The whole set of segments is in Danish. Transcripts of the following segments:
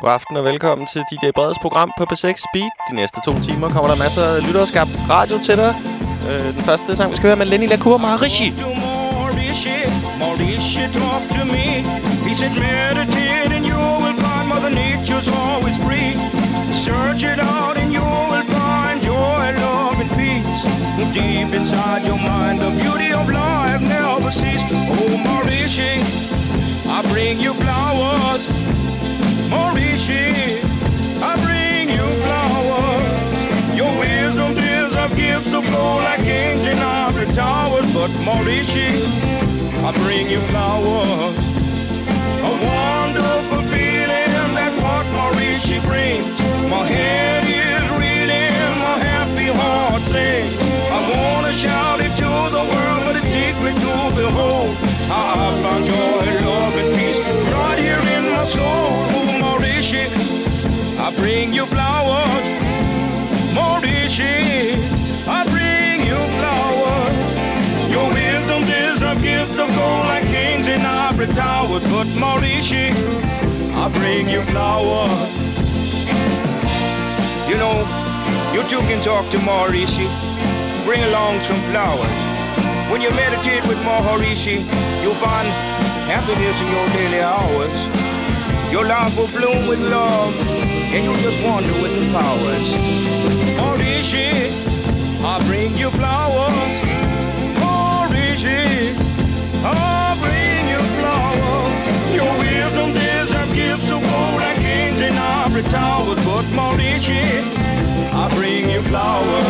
God aften og velkommen til DJ Breds program på P6 Speed. De næste to timer kommer der masser af lytterskabt radio til dig. Øh, den første sang, vi skal høre med Lenny Lacour Maharishi. Maharishi talk to me. He said meditate and you will find Mother Nature's always free. Search it out and you will find joy, love and peace. Deep inside your mind, the beauty of life never cease. Oh, Maharishi, I bring you flowers. Maurishi, I bring you flowers. Your wisdom is a gift to flow like in ivory towers. But Maurishi, I bring you flowers. A wonderful feeling, that's what Maurishi brings. My head is reeling, my happy heart sings. I wanna shout it to the world, but it's secret to behold. I found joy, love, and peace right here in my soul. I bring you flowers, Maurishi. I bring you flowers. Your wisdom is a gift of gold like kings in ivory towers. But Maurishi, I bring you flowers. You know, you two can talk to Maurishi. Bring along some flowers. When you meditate with Maharishi, you'll find happiness in your daily hours. Your life will bloom with love, and you'll just wander with the powers. Maurishi, I bring you flowers. Maurishi, I bring you flowers. Your wisdom is a gift of gold like kings in ivory towers. But Maurishi, I bring you flowers.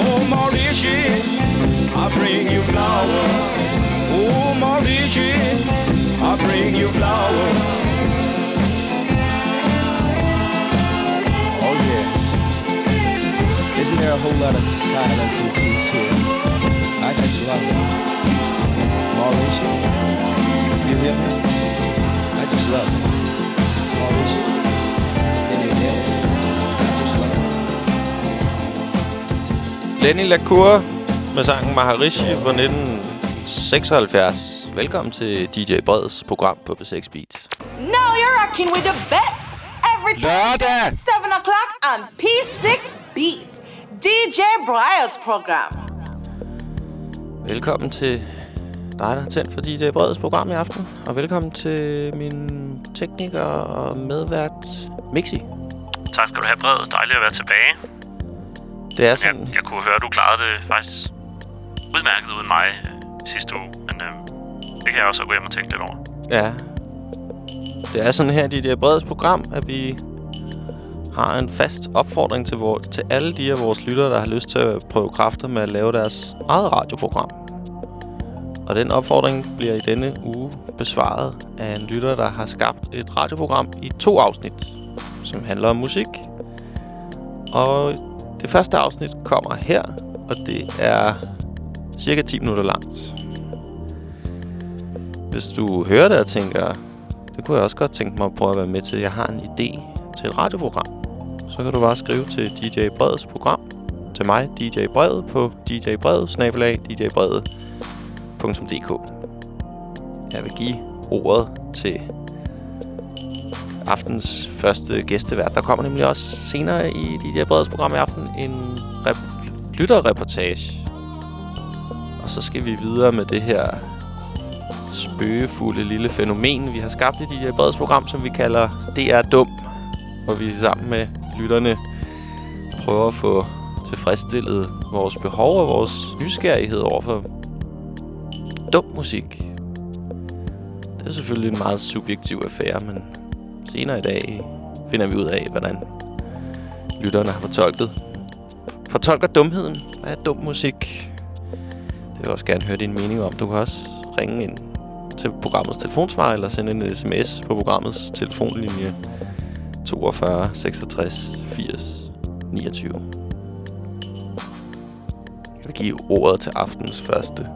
Oh, Maurishi, I bring you flowers. Oh, Maurishi, I bring you flowers. Isn't there a whole lot of silence and peace here? I just love it. Mauricio, you hear me? I just love it. Mauricio, can you hear me? I just love it. Lenny Lacour med sangen Maharishi fra 1976. Velkommen til DJ Breds program på B6 Beats. Now you're rocking with the best every day 7 o'clock on P6 Beat. DJ Breyers program. Velkommen til dig, der har tændt for DJ Breds program i aften. Og velkommen til min tekniker og medvært, Mixi. Tak skal du have, Bred. Dejligt at være tilbage. Det er sådan... Jeg, jeg kunne høre, du klarede det faktisk udmærket uden mig øh, sidste uge. Men øh, det kan jeg også gå hjem og tænke lidt over. Ja. Det er sådan her, DJ Breds program, at vi har en fast opfordring til, vor, til alle de af vores lyttere, der har lyst til at prøve kræfter med at lave deres eget radioprogram. Og den opfordring bliver i denne uge besvaret af en lytter, der har skabt et radioprogram i to afsnit, som handler om musik. Og det første afsnit kommer her, og det er cirka 10 minutter langt. Hvis du hører det og tænker, det kunne jeg også godt tænke mig at prøve at være med til. Jeg har en idé til et radioprogram så kan du bare skrive til DJ Breds program. Til mig, DJ Bred, på djbred, djbred.dk. Jeg vil give ordet til aftens første gæstevært. Der kommer nemlig også senere i DJ Breds program i aften en lytterreportage. Og så skal vi videre med det her spøgefulde lille fænomen, vi har skabt i DJ Breds program, som vi kalder DR dum. Hvor vi sammen med lytterne prøver at få tilfredsstillet vores behov og vores nysgerrighed overfor dum musik. Det er selvfølgelig en meget subjektiv affære, men senere i dag finder vi ud af, hvordan lytterne har fortolket. Fortolker dumheden. Hvad er dum musik? Det vil jeg også gerne høre din mening om. Du kan også ringe ind til programmets telefonsvar eller sende en sms på programmets telefonlinje 42 66 80 29. Jeg vil give ordet til aftens første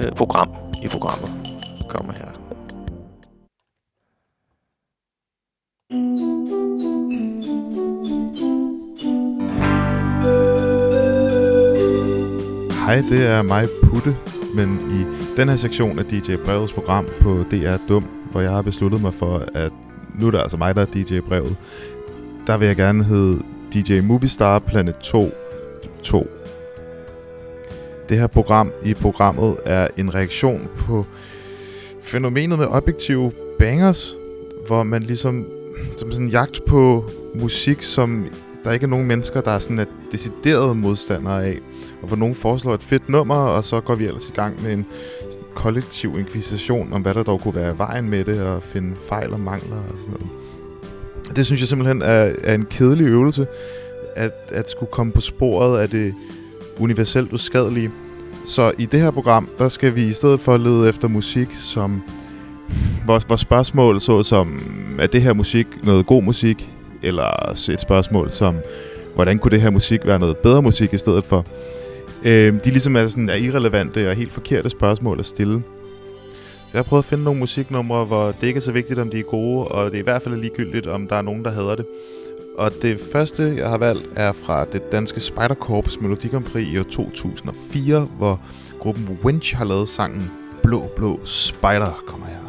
øh, program i programmet. Kommer her. Hej, det er mig, Putte, men i den her sektion af DJ Brevets program på DR Dum, hvor jeg har besluttet mig for at nu er det altså mig, der er DJ-brevet. Der vil jeg gerne hedde DJ Movistar Planet 2 2. Det her program i programmet er en reaktion på fænomenet med objektive bangers, hvor man ligesom som sådan en jagt på musik, som der ikke er nogen mennesker, der er sådan at deciderede modstandere af. Og hvor nogen foreslår et fedt nummer, og så går vi ellers i gang med en kollektiv inkvisition om, hvad der dog kunne være vejen med det, og finde fejl og mangler og sådan noget. Det synes jeg simpelthen er, er en kedelig øvelse, at, at skulle komme på sporet af det universelt uskadelige. Så i det her program, der skal vi i stedet for lede efter musik, som vores, vores spørgsmål så som, er det her musik noget god musik? Eller et spørgsmål som, hvordan kunne det her musik være noget bedre musik i stedet for? Øh, de ligesom er, sådan, er irrelevante og helt forkerte spørgsmål at stille. Jeg har prøvet at finde nogle musiknumre, hvor det ikke er så vigtigt, om de er gode, og det er i hvert fald ligegyldigt, om der er nogen, der hader det. Og det første, jeg har valgt, er fra det danske Spider Corps Melodi Grand Prix i år 2004, hvor gruppen Winch har lavet sangen Blå Blå Spider. Kommer her.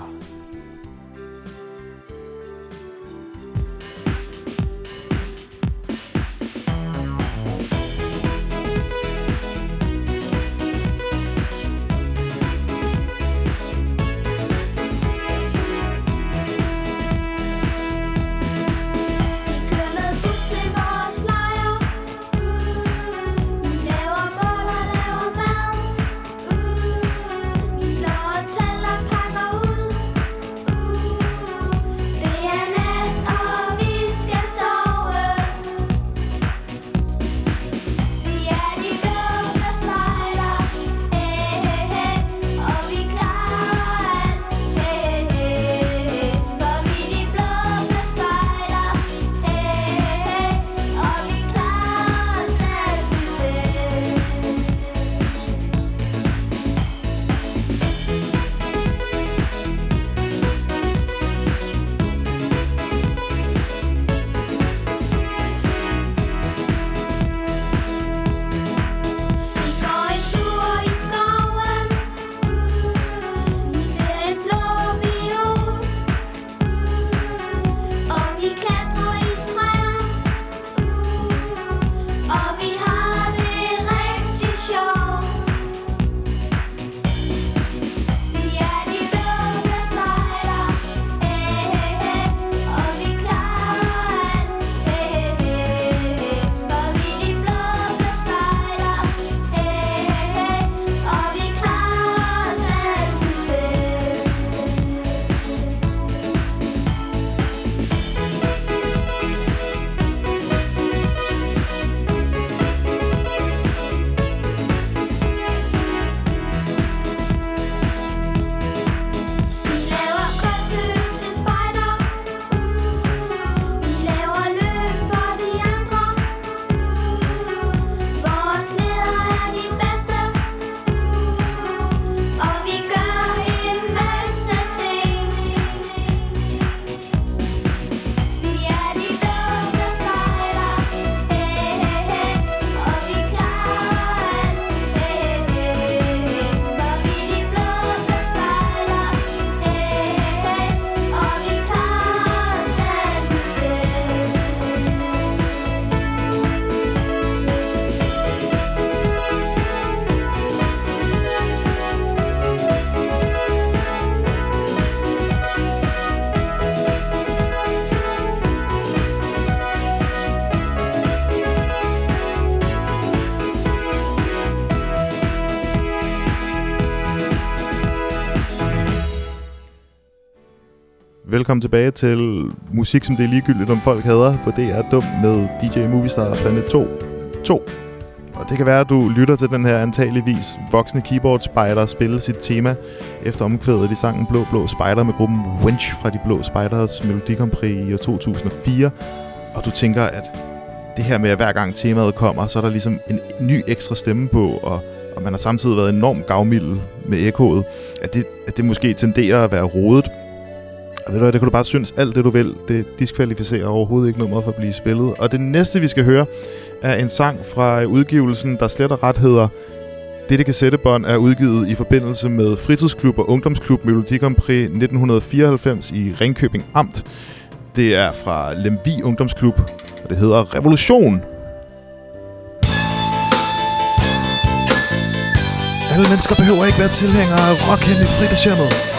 Velkommen tilbage til musik, som det er ligegyldigt, om folk hader på DR Dum med DJ Movistar Planet 2. 2. Og det kan være, at du lytter til den her antageligvis voksne keyboard spider spille sit tema efter omkvædet i sangen Blå Blå Spider med gruppen Winch fra de Blå Spiders Melodi i år 2004. Og du tænker, at det her med, at hver gang temaet kommer, så er der ligesom en ny ekstra stemme på, og, og man har samtidig været enormt gavmild med ekkoet, at det, at det måske tenderer at være rodet ved du det kan du bare synes alt det, du vil. Det diskvalificerer overhovedet ikke nummeret for at blive spillet. Og det næste, vi skal høre, er en sang fra udgivelsen, der slet og ret hedder dette kassettebånd er udgivet i forbindelse med fritidsklub og ungdomsklub Melodi Grand Prix 1994 i Ringkøbing Amt. Det er fra Lemvi Ungdomsklub, og det hedder Revolution. Alle mennesker behøver ikke være tilhængere af rock hen i fritidshjemmet.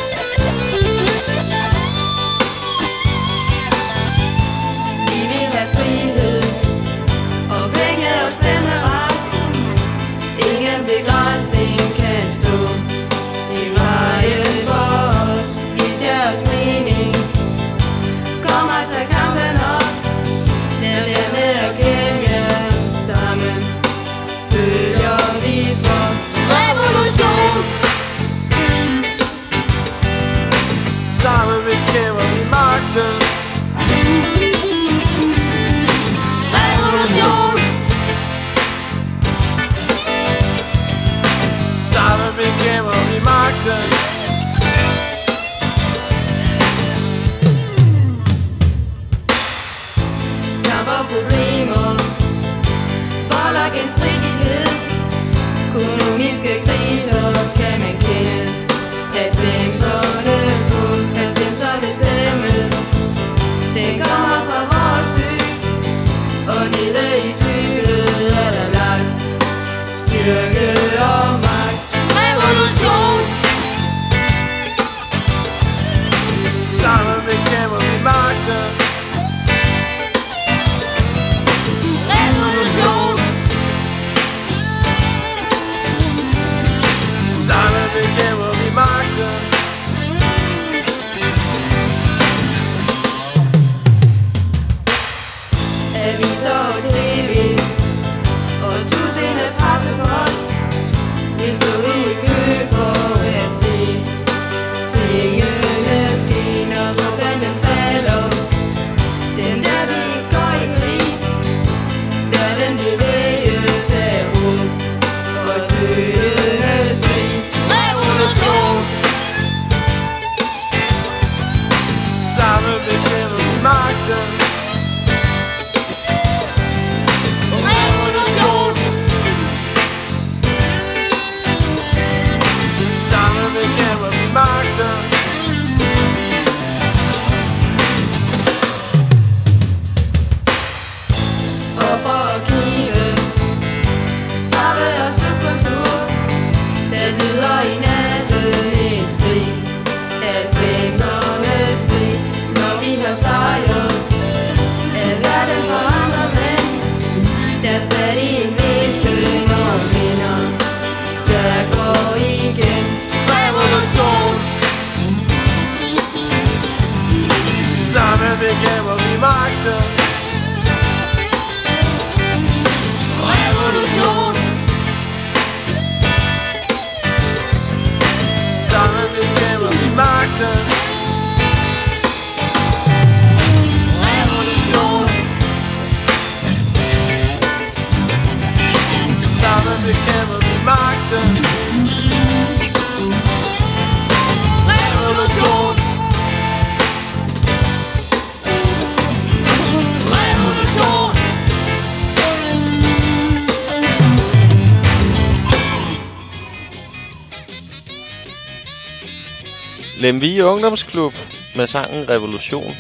Lemvi Ungdomsklub med sangen Revolution.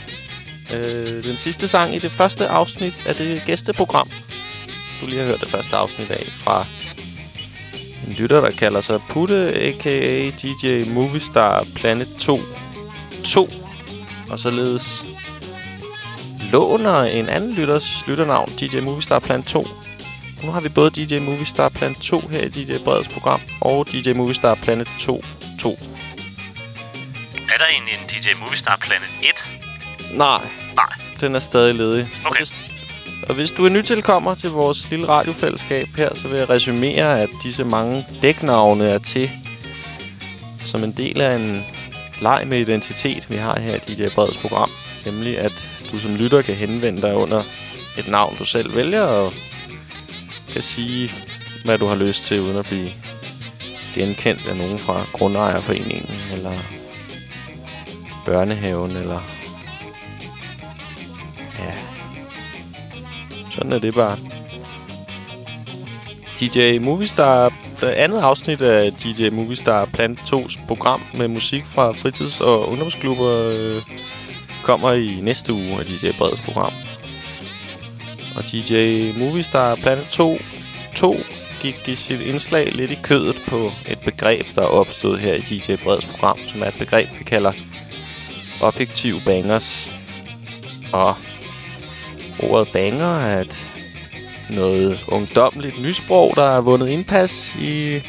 Øh, den sidste sang i det første afsnit af det gæsteprogram, du lige har hørt det første afsnit af, fra en lytter, der kalder sig Putte, a.k.a. DJ Movistar Planet 2 2, og således låner en anden lytters lytternavn, DJ Movistar Planet 2. Nu har vi både DJ Movistar Planet 2 her i DJ Breds program, og DJ Movistar Planet 2 2. Er der egentlig en DJ Movistar Planet 1? Nej, Nej. den er stadig ledig. Og Okay. hvis, og hvis du er nytilkommer til vores lille radiofællesskab her, så vil jeg resumere, at disse mange dæknavne er til som en del af en leg med identitet, vi har her i DJ Breds program. Nemlig, at du som lytter kan henvende dig under et navn, du selv vælger, og kan sige, hvad du har lyst til, uden at blive genkendt af nogen fra Grundejerforeningen, eller børnehaven, eller Ja. Sådan er det bare. DJ Movistar, det andet afsnit af DJ Movistar Plant 2's program med musik fra fritids- og ungdomsklubber øh, kommer i næste uge af DJ Breds program. Og DJ Movistar Planet 2, 2 gik i sit indslag lidt i kødet på et begreb, der opstod her i DJ Breds program, som er et begreb, vi kalder objektive bangers. Og ordet banger er et noget ungdomligt nysprog, der har vundet indpas i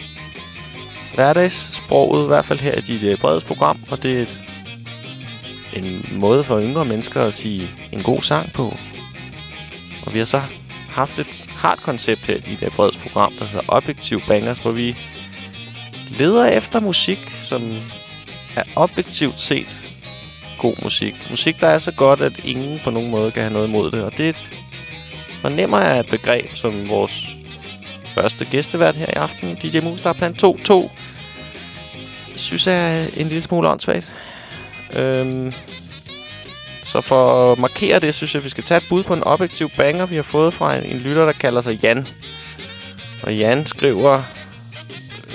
hverdagssproget, i hvert fald her i dit øh, bredes program, og det er et, en måde for yngre mennesker at sige en god sang på. Og vi har så haft et hardt koncept her i dit øh, bredes program, der hedder Objektiv Bangers, hvor vi leder efter musik, som er objektivt set god musik. Musik, der er så godt, at ingen på nogen måde kan have noget imod det. Og det fornemmer jeg et begreb, som vores første gæstevært her i aften, DJ Moostar Plan 2.2, synes jeg er en lille smule åndssvagt. Øhm, så for at markere det, synes jeg, vi skal tage et bud på en objektiv banger, vi har fået fra en, en lytter, der kalder sig Jan. Og Jan skriver,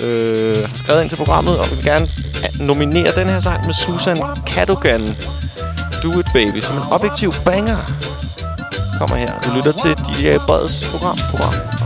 øh, har skrevet ind til programmet, og vil gerne øh, nominere den her sang med Susan Cadogan. Do It Baby, som en objektiv banger. Kommer her. Du lytter til DJ Breds program. program.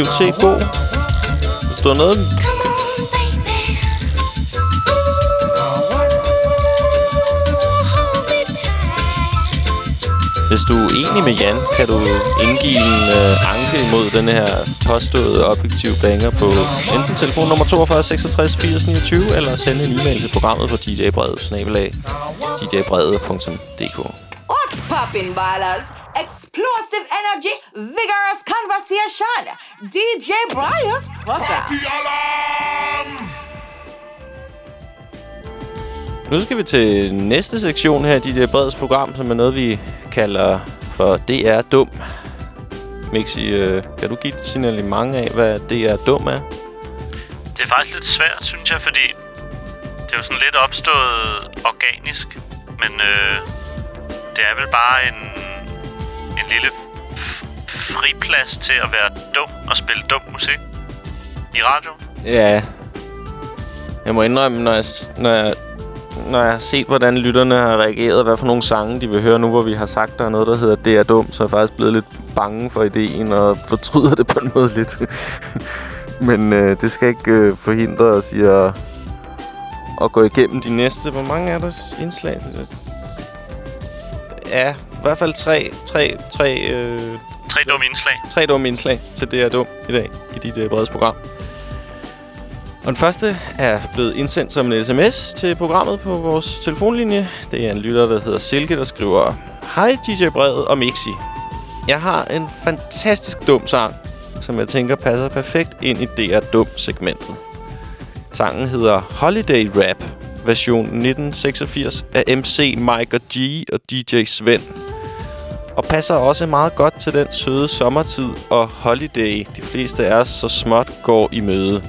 Er objektivt set god. Hvis du har noget... Hvis du er enig med Jan, kan du indgive en øh, anke imod den her påståede objektiv banger på enten telefon nummer 42 66 80 29, eller sende en e-mail til programmet på djbrevet, snabelag, djbrevet.dk. What's poppin', ballers? Explosive energy, vigorous conversation. DJ Brian's program. Nu skal vi til næste sektion her i DJ Breds program, som er noget, vi kalder for DR Dum. Mixi, øh, kan du give et signalement af, hvad DR Dum er? Det er faktisk lidt svært, synes jeg, fordi det er jo sådan lidt opstået organisk. Men øh, det er vel bare en, en lille friplads til at være dum og spille dum musik i radio. Ja. Jeg må indrømme, når jeg, når jeg, når jeg har set, hvordan lytterne har reageret, hvad for nogle sange de vil høre nu, hvor vi har sagt, der er noget, der hedder Det er dumt, så er jeg faktisk blevet lidt bange for ideen og fortryder det på en måde lidt. Men øh, det skal ikke øh, forhindre os i at, at gå igennem de næste. Hvor mange er der indslag? Ja, i hvert fald tre, tre, tre, øh, Tre dumme indslag. tre dumme indslag til Det er dum i dag i dit øh, brede program. Og den første er blevet indsendt som en sms til programmet på vores telefonlinje. Det er en lytter, der hedder Silke, der skriver Hej DJ Brevet og Mixi. Jeg har en fantastisk dum sang, som jeg tænker passer perfekt ind i det er dum segmentet. Sangen hedder Holiday Rap, version 1986 af MC Mike og G og DJ Svend og passer også meget godt til den søde sommertid og holiday, de fleste af os så småt går i møde.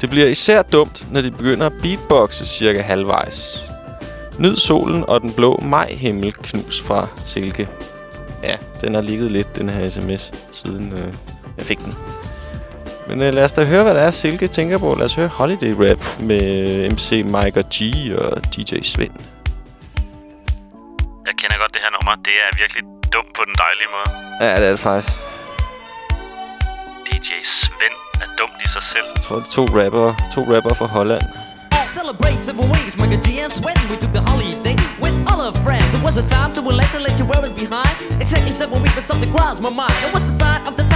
Det bliver især dumt, når de begynder at beatboxe cirka halvvejs. Nyd solen og den blå majhimmel knus fra Silke. Ja, den har ligget lidt, den her sms, siden øh, jeg fik den. Men øh, lad os da høre, hvad der er, Silke tænker på. Lad os høre Holiday Rap med øh, MC Mike og G og DJ Svend. Jeg kender godt det her nummer. Det er virkelig dumt på den dejlige måde. Ja, det er det faktisk. DJ Svend er dumt i sig selv. Jeg tror, det er to rapper, to rapper fra Holland. Celebrate several ways, my good GS when we took the holiday with all our friends. It was a time to relax and let you wear it behind. Exactly seven weeks, but something crossed my mind. It was the sign of the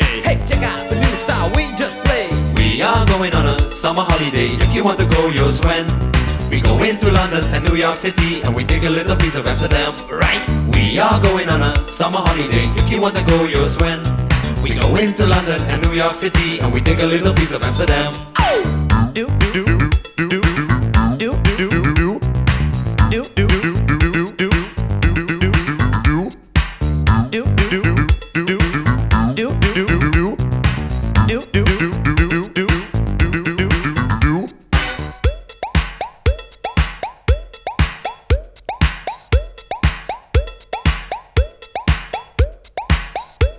Hey, check out the new style we just played. We are going on a summer holiday. If you want to go, you'll swim. We go into London and New York City, and we take a little piece of Amsterdam. Right? We are going on a summer holiday. If you want to go, you'll swim. We go into London and New York City, and we take a little piece of Amsterdam. Do, do, do, do,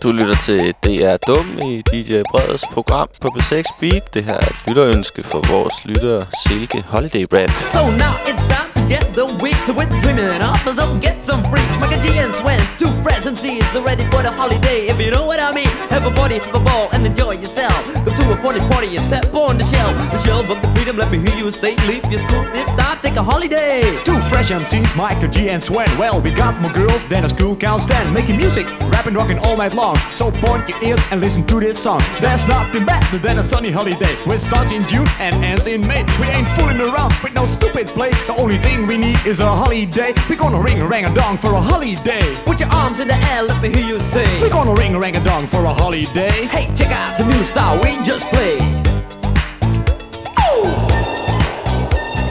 Du lytter til DR Dum i DJ Breds program på B6 Beat. Det her er et lytterønske for vores lytter Silke Holiday Brand. So now it's time get the weeks with dreaming up, so get some freaks. G and Swen, two fresh MCs, are ready for the holiday. If you know what I mean, have a party, have a ball, and enjoy yourself. Go to a party party and step on the. The shelf of the freedom, let me hear you say, leave your school, this time, take a holiday. Two fresh MCs, Michael G and Swen. Well, we got more girls than a school can stand. Making music, rapping, rocking all night long. So point your ears and listen to this song. There's nothing better than a sunny holiday. Which starts in June and ends in May. We ain't fooling around with no stupid play. The only thing we need is a holiday. We're gonna ring a rang a dong for a holiday. Put your arms in the air, let me hear you say. We're gonna ring a rang a dong for a holiday. Hey, check out the new style we just played.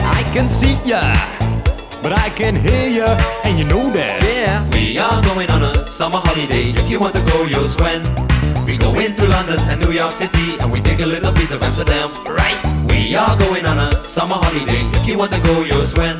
I can see ya, but I can hear ya, and you know that. Yeah. We are going on a summer holiday. If you want to go, you'll swim. We go into London and New York City, and we take a little piece of Amsterdam, right? We are going on a summer holiday. If you want to go, you'll swim.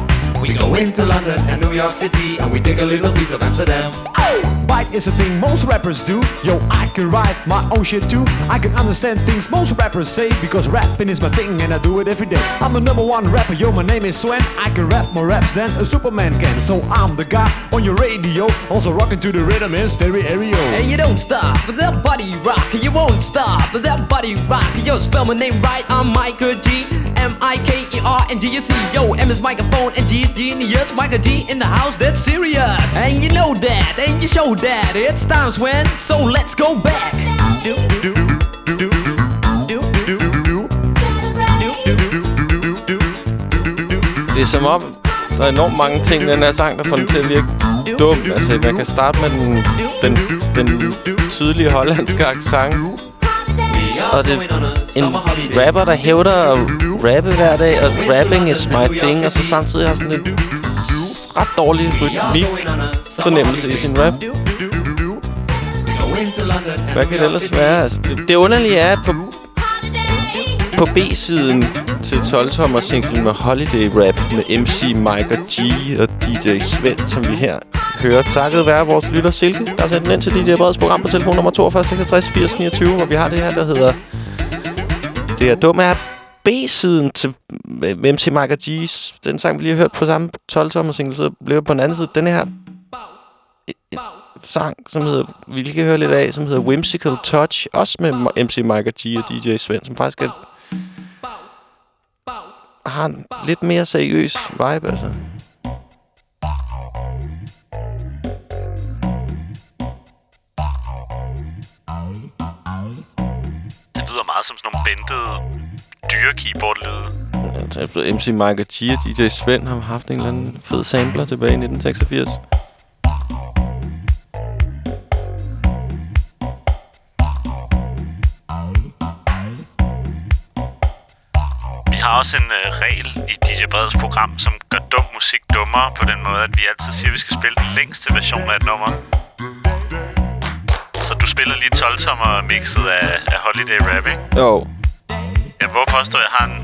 We go into London and New York City, and we take a little piece of Amsterdam. Bite is a thing most rappers do. Yo, I can write my own shit too. I can understand things most rappers say because rapping is my thing and I do it every day. I'm the number one rapper, yo, my name is Swen. I can rap more raps than a Superman can. So I'm the guy on your radio, also rocking to the rhythm in stereo. And you don't stop that body rock. You won't stop that body rock. Yo, spell my name right. I'm Michael G. M I K E R and G U C. Yo, M is microphone and G is genius. Michael G in the house, that's serious. And you know that, and you show that. It's times when, so let's go back. Do, do, do, do, do, Det er som om, der er enormt mange ting i den her sang, der får den til at virke dum. Altså, man kan starte med den, den, den tydelige hollandske accent. Og det er en rapper, der hævder at rappe hver dag, og rapping is my thing, og så samtidig har sådan en ret dårlig rytmik fornemmelse i sin rap. Hvad kan det ellers være? Altså, det, det underlige er, at på, på B-siden til 12-tommer singlen med Holiday Rap med MC Mike og G og DJ Svend, som vi her hører, takket være vores lytter Silke, der sendte den ind til DJ Breds program på telefon nummer 42 66 80 29, hvor vi har det her, der hedder Det er dum er B-siden til MC Mike G's, den sang, vi lige har hørt på samme 12-tommer single, så blev på den anden side, den her øh, sang, som hedder, vi lige kan høre lidt af, som hedder Whimsical Touch, også med MC Mike og G og DJ Svend, som faktisk er, har en lidt mere seriøs vibe, altså. Meget som sådan nogle bentede dyre-keyboard-lyde. Ja, MC Mike og G og DJ Svend har haft en eller anden fed sampler tilbage i 1986. Vi har også en øh, regel i DJ Breds program, som gør dum musik dummere på den måde, at vi altid siger, at vi skal spille den længste version af et nummer. Så du spiller lige 12-tommer mixet af, af Holiday Rap, ikke? Jo. Jeg våger påstå, at jeg har en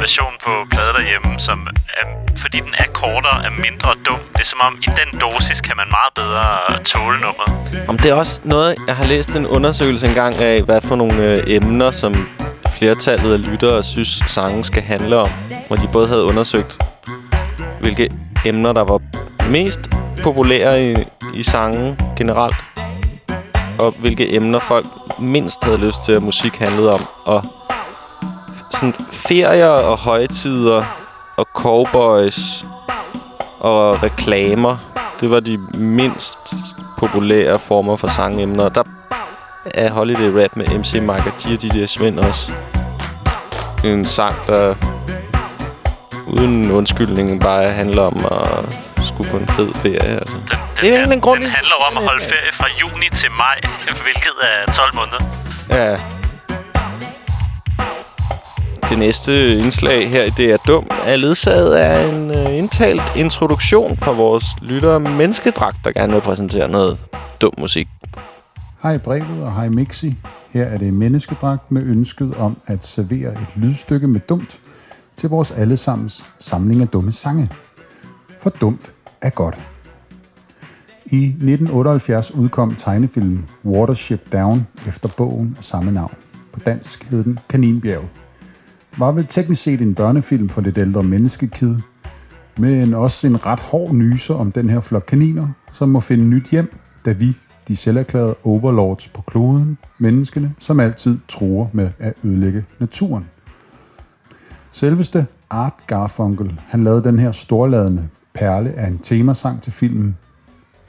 version på plade derhjemme, som er, fordi den er kortere, er mindre dum. Det er som om, i den dosis kan man meget bedre tåle nummeret. Om det er også noget, jeg har læst en undersøgelse engang af, hvad for nogle øh, emner, som flertallet af lyttere synes, sangen skal handle om. Hvor de både havde undersøgt, hvilke emner, der var mest populære i, i sangen generelt. Og hvilke emner folk mindst havde lyst til, at musik handlede om. Og sådan ferier og højtider og cowboys og reklamer. Det var de mindst populære former for sangemner. Der er Holiday Rap med MC Mark og G DJ Svend også. En sang, der uden undskyldning bare handler om at skulle på en fed ferie. Altså. Den, er jo en grund Den handler om at holde ferie fra juni til maj, hvilket er 12 måneder. Ja. Det næste indslag her i Det er Dum er ledsaget af en øh, indtalt introduktion fra vores lytter Menneskedragt, der gerne vil præsentere noget dum musik. Hej brevet og hej Mixi. Her er det menneskedragt med ønsket om at servere et lydstykke med dumt til vores allesammens samling af dumme sange. For dumt er godt. I 1978 udkom tegnefilmen Watership Down efter bogen af samme navn. På dansk hed den Kaninbjerg. Var vel teknisk set en børnefilm for lidt ældre menneskekid, men også en ret hård nyser om den her flok kaniner, som må finde nyt hjem, da vi, de selverklærede overlords på kloden, menneskene, som altid truer med at ødelægge naturen. Selveste Art Garfunkel, han lavede den her storladende perle af en temasang til filmen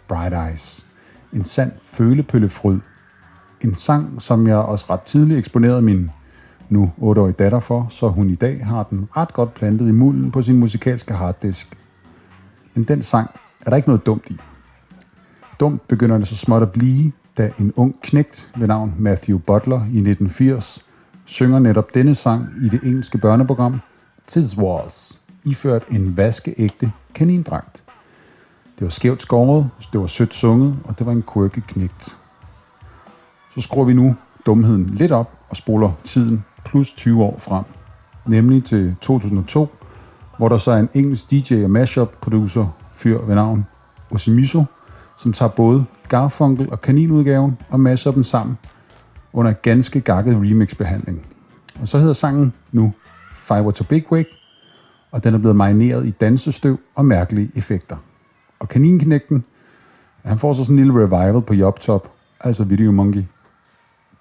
Bright Eyes. En sand følepøllefryd. En sang, som jeg også ret tidligt eksponerede min nu 8-årige datter for, så hun i dag har den ret godt plantet i mulden på sin musikalske harddisk. Men den sang er der ikke noget dumt i. Dumt begynder det så småt at blive, da en ung knægt ved navn Matthew Butler i 1980 synger netop denne sang i det engelske børneprogram Tis Wars, iført en vaskeægte kanindragt. Det var skævt skåret, det var sødt sunget, og det var en quirky knægt. Så skruer vi nu dumheden lidt op og spoler tiden plus 20 år frem, nemlig til 2002, hvor der så er en engelsk DJ og mashup producer fyr ved navn Osimiso, som tager både Garfunkel og Kaninudgaven og masher dem sammen under en ganske gakket remixbehandling. Og så hedder sangen nu Fiber to Big Wig, og den er blevet marineret i dansestøv og mærkelige effekter. Og kaninknægten, han får så sådan en lille revival på Jobtop, altså Video Monkey.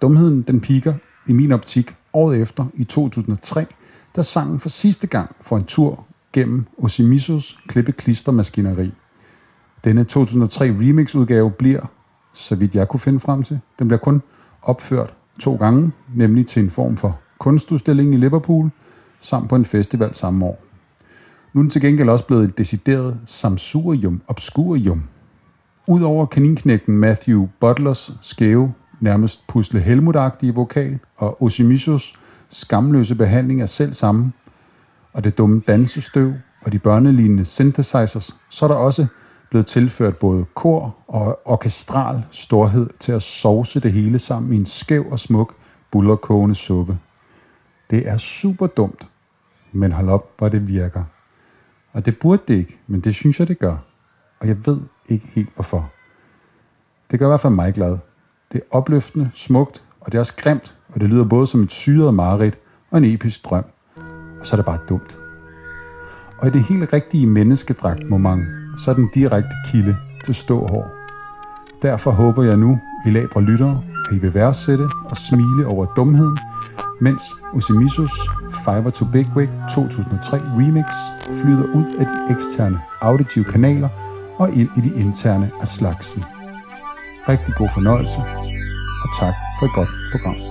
Dumheden, den piker i min optik året efter, i 2003, da sangen for sidste gang får en tur gennem Osimisos klippe-klister-maskineri. Denne 2003 remix-udgave bliver, så vidt jeg kunne finde frem til, den bliver kun opført to gange, nemlig til en form for kunstudstilling i Liverpool, samt på en festival samme år. Nu er den til gengæld også blevet et decideret samsurium obscurium. Udover kaninknægten Matthew Butlers skæve, nærmest pusle helmut vokal og Osimisos skamløse behandling af selv samme, og det dumme dansestøv og de børnelignende synthesizers, så er der også blevet tilført både kor og orkestral storhed til at sovse det hele sammen i en skæv og smuk bullerkogende suppe. Det er super dumt, men hold op, hvor det virker. Og det burde det ikke, men det synes jeg, det gør. Og jeg ved ikke helt hvorfor. Det gør i hvert fald mig glad. Det er opløftende, smukt, og det er også grimt, og det lyder både som et syret mareridt og en episk drøm. Og så er det bare dumt. Og i det helt rigtige menneskedragt moment, så er den direkte kilde til ståhår. Derfor håber jeg nu, I labre lyttere, at I vil værdsætte og smile over dumheden, mens Usimisos Fiverr to Big Wig 2003 remix flyder ud af de eksterne auditive kanaler og ind i de interne af slagsen. Rigtig god fornøjelse, og tak for et godt program.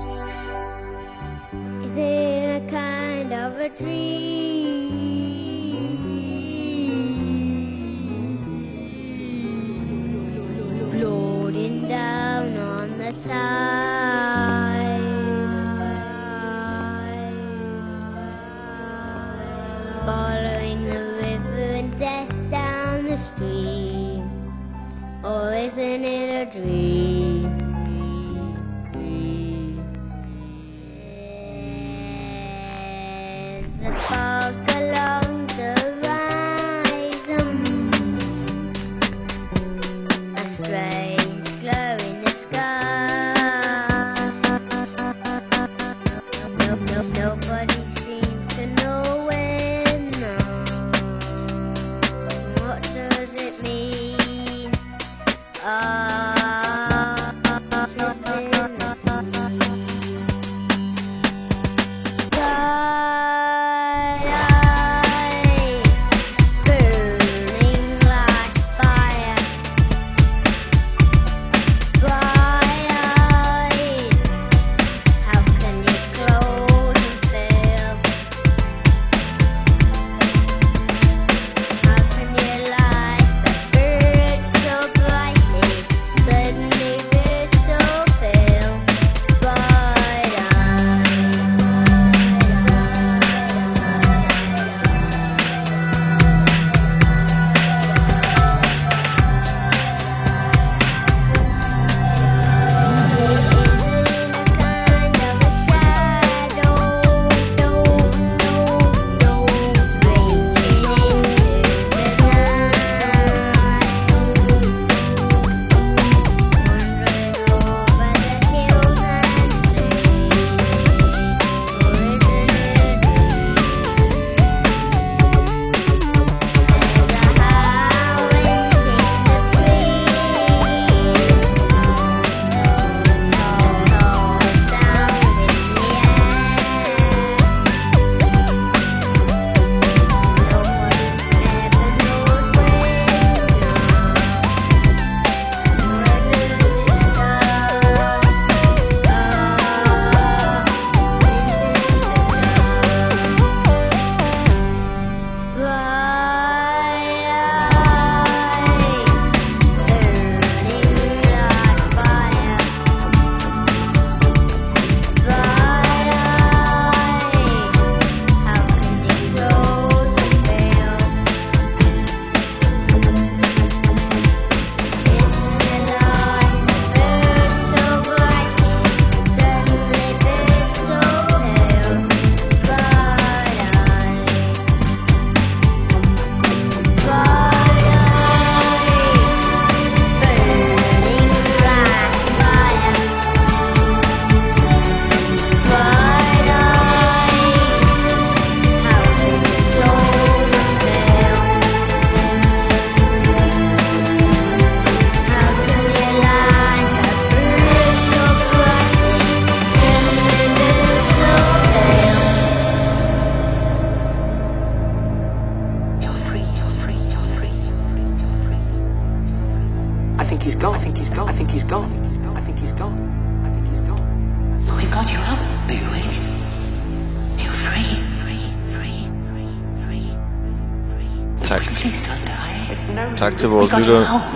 Til vores out,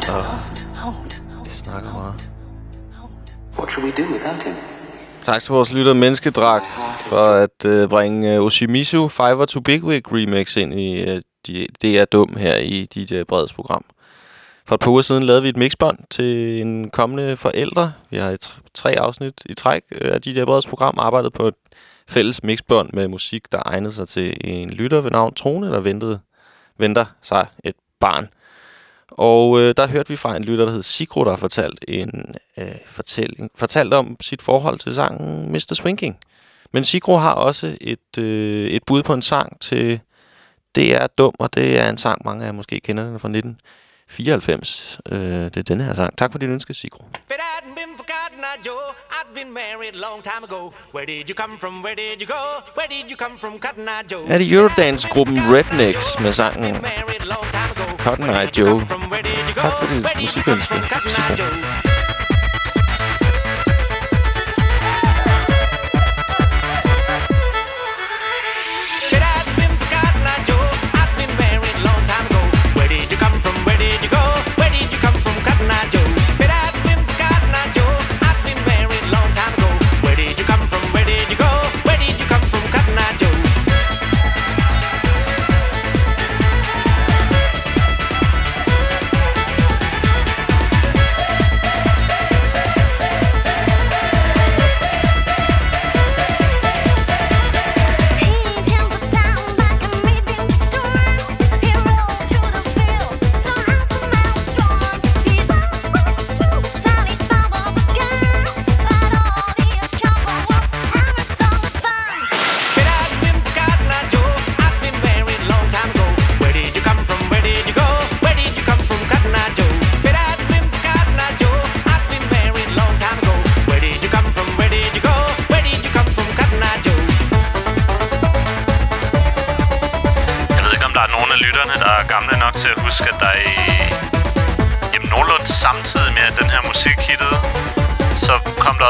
Og out, out. de snakker meget. What shall we do without him? Tak til vores lytter Menneskedragt for at øh, bringe øh, Oshimizu Fiverr to Bigwig remix ind i øh, de, Det er dum her i DJ Breds program. For et par uger siden lavede vi et mixbånd til en kommende forældre. Vi har i tr- tre afsnit i træk øh, af DJ Breds program arbejdet på et fælles mixbånd med musik, der egnede sig til en lytter ved navn Trone, der ventede, venter sig et barn. Og øh, der hørte vi fra en lytter, der hed Sigro, der fortalt en øh, fortælling, fortalt om sit forhold til sangen Mr. Swinking. Men Sigro har også et, øh, et bud på en sang til Det er dum, og det er en sang, mange af jer måske kender den fra 1994. Øh, det er denne her sang. Tak for din ønske, Sigro. Fedt been for Cotton Eye Joe, I'd been married long time ago. Where did you come from? Where did you go? Where did you come from, Cotton Eye Joe? Er det Eurodance-gruppen Rednecks med sangen Cotton Eye Joe. Tak for dit musikønske, Sigro.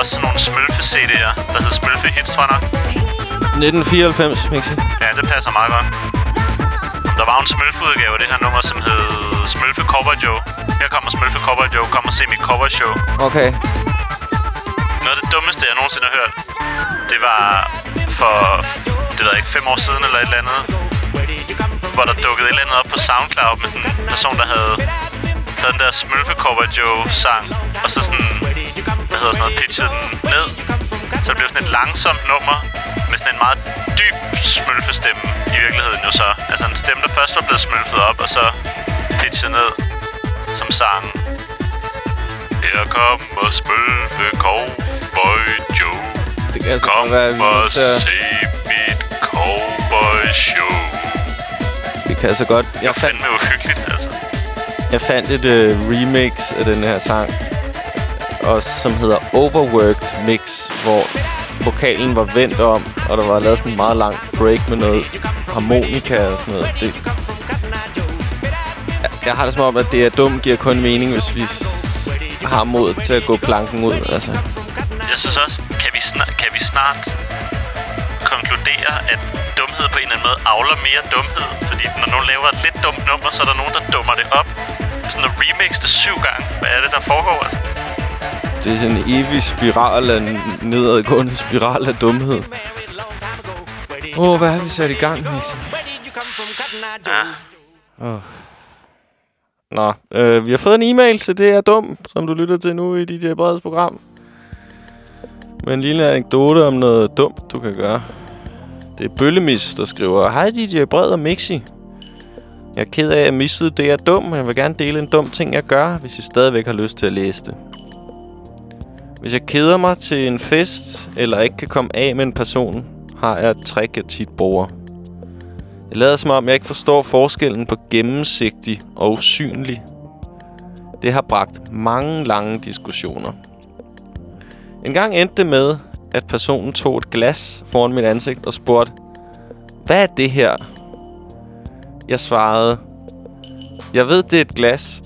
Også sådan nogle smølfe-CD'er, der hed Smølfe Hits, tror jeg nok. 1994, Mixi. Ja, det passer meget godt. Der var en smølfe-udgave af det her nummer, som hed Smølfe Cover Joe. Her kommer Smølfe Cover Joe. Kom og se mit cover show. Okay. Noget af det dummeste, jeg nogensinde har hørt, det var for, det ved jeg ikke, fem år siden eller et eller andet, hvor der dukkede et eller andet op på SoundCloud med sådan en person, der havde taget den der Smølfe Cover Joe sang, og så sådan, hedder sådan noget, pitchet den ned. Så det blev sådan et langsomt nummer med sådan en meget dyb smølfestemme i virkeligheden jo så. Altså en stemme, der først var blevet smølfet op, og så pitchet ned som sang. Her kommer Smølfe Cowboy Joe. Det kan altså Kom være, og at- se mit cowboy show. Det kan altså godt... Det er fandme uhyggeligt, altså. Jeg fandt et øh, remix af den her sang, og som hedder Overworked Mix, hvor vokalen var vendt om, og der var lavet sådan en meget lang break med noget harmonika og sådan noget. Det, jeg, har det som om, at det er dumt giver kun mening, hvis vi har mod til at gå planken ud. Altså. Jeg synes også, kan vi, kan vi snart konkludere, at dumhed på en eller anden måde avler mere dumhed? Fordi når nogen laver et lidt dumt nummer, så er der nogen, der dummer det op. Sådan at remix det syv gange. Hvad er det, der foregår? Altså? Det er sådan en evig spiral af nedadgående spiral af dumhed. Åh, oh, hvad har vi sat i gang, Mixi? Ah. Oh. Nå, øh, vi har fået en e-mail til Det er dum, som du lytter til nu i DJ Breds program. Med en lille anekdote om noget dumt, du kan gøre. Det er Bøllemis, der skriver, Hej DJ Bred og Mixi. Jeg er ked af, at jeg missede Det er dum, men jeg vil gerne dele en dum ting, jeg gør, hvis I stadigvæk har lyst til at læse det. Hvis jeg keder mig til en fest, eller ikke kan komme af med en person, har jeg et trick, jeg tit bruger. Jeg lader som om, jeg ikke forstår forskellen på gennemsigtig og usynlig. Det har bragt mange lange diskussioner. En gang endte det med, at personen tog et glas foran mit ansigt og spurgte, Hvad er det her? Jeg svarede, Jeg ved, det er et glas,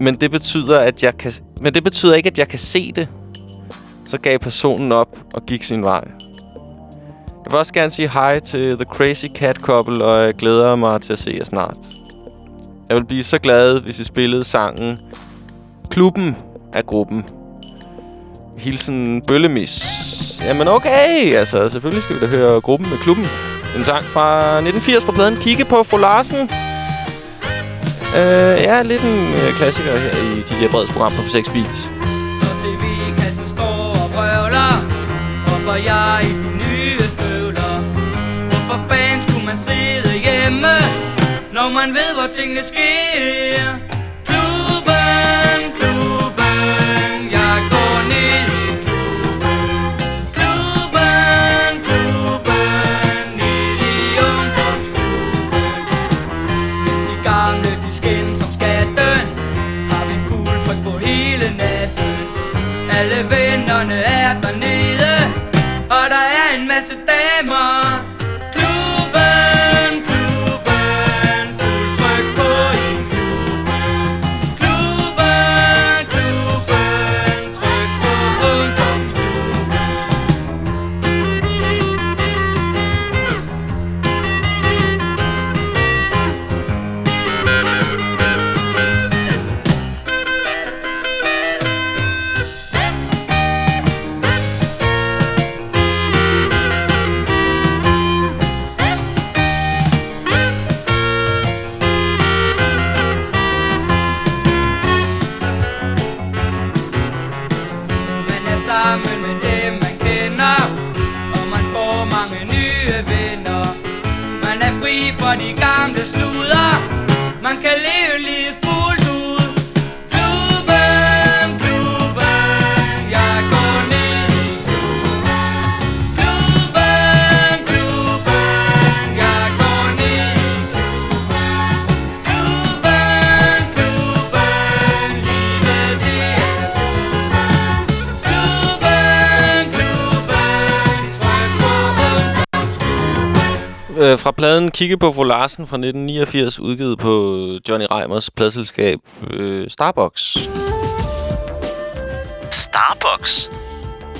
Men det betyder, at jeg kan... Men det betyder ikke, at jeg kan se det. Så gav personen op og gik sin vej. Jeg vil også gerne sige hej til The Crazy Cat Couple, og jeg glæder mig til at se jer snart. Jeg vil blive så glad, hvis I spillede sangen Klubben af gruppen. Hilsen Bøllemis. Jamen okay, altså selvfølgelig skal vi da høre gruppen med klubben. En sang fra 1980 fra pladen Kigge på fru Larsen. Øh, ja, lidt en øh, klassiker her i DJ Breds program på 6 Beats. Hopper jeg i de nye støvler. Hvorfor fanden skulle man sidde hjemme Når man ved hvor tingene sker? Øh, fra pladen Kigge på fru Larsen fra 1989, udgivet på Johnny Reimers pladselskab øh, Starbucks. Starbucks?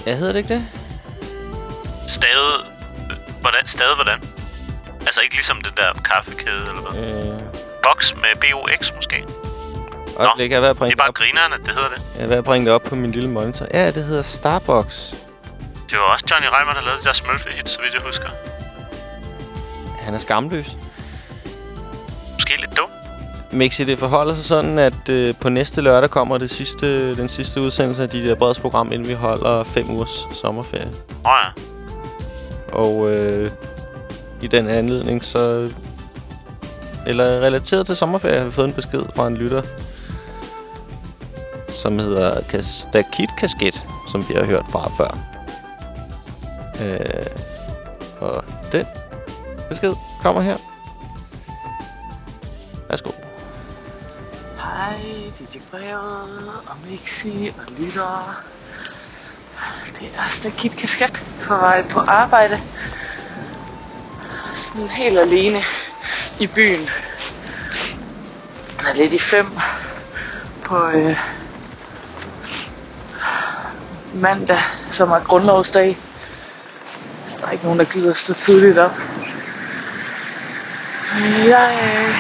Ja, hedder det ikke det? Stavet... Hvordan? Stavet hvordan? Altså ikke ligesom den der kaffekæde, eller hvad? Øh, Box med B-O-X måske? øjeblik, jeg er Det er bare op. grinerne, det hedder det. Jeg er ved at bringe det op på min lille monitor. Ja, det hedder Starbucks. Det var også Johnny Reimer, der lavede det der smølfe-hit, så vidt jeg husker. Han er skamløs. Måske lidt dum. Mixi, det forholder sig sådan, at øh, på næste lørdag kommer det sidste, den sidste udsendelse af de der breds program, inden vi holder fem ugers sommerferie. Åh oh, ja. Og øh, i den anledning, så... Eller relateret til sommerferie, har vi fået en besked fra en lytter, som hedder Kastakit Kasket, som vi har hørt fra før. Øh, og den besked kommer her. Værsgo. Hej, DJ Brevet og Mixi og lyttere. Det er altså Stakit Kasket på vej på arbejde. Sådan helt alene i byen. Jeg er lidt i fem på øh, mandag, som er grundlovsdag. Der er ikke nogen, der gider at stå tidligt op. Jeg øh,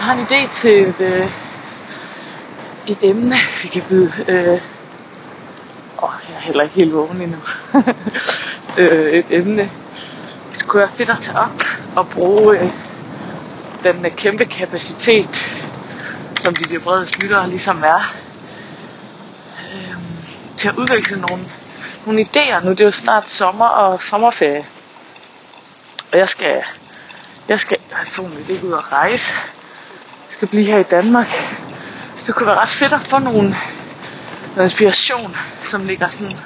har en idé til et, øh, et emne, vi kan byde. Øh, åh, jeg er heller ikke helt vågen endnu. øh, et emne. Det skulle være fedt at tage op og bruge øh, den øh, kæmpe kapacitet, som de der brede lyttere ligesom er, øh, til at udvikle nogle, nogle idéer. Nu er det jo snart sommer og sommerferie. Og jeg skal, jeg skal personligt ikke ud og rejse. Jeg skal blive her i Danmark. Så det kunne være ret fedt at få nogle, noget inspiration, som ligger sådan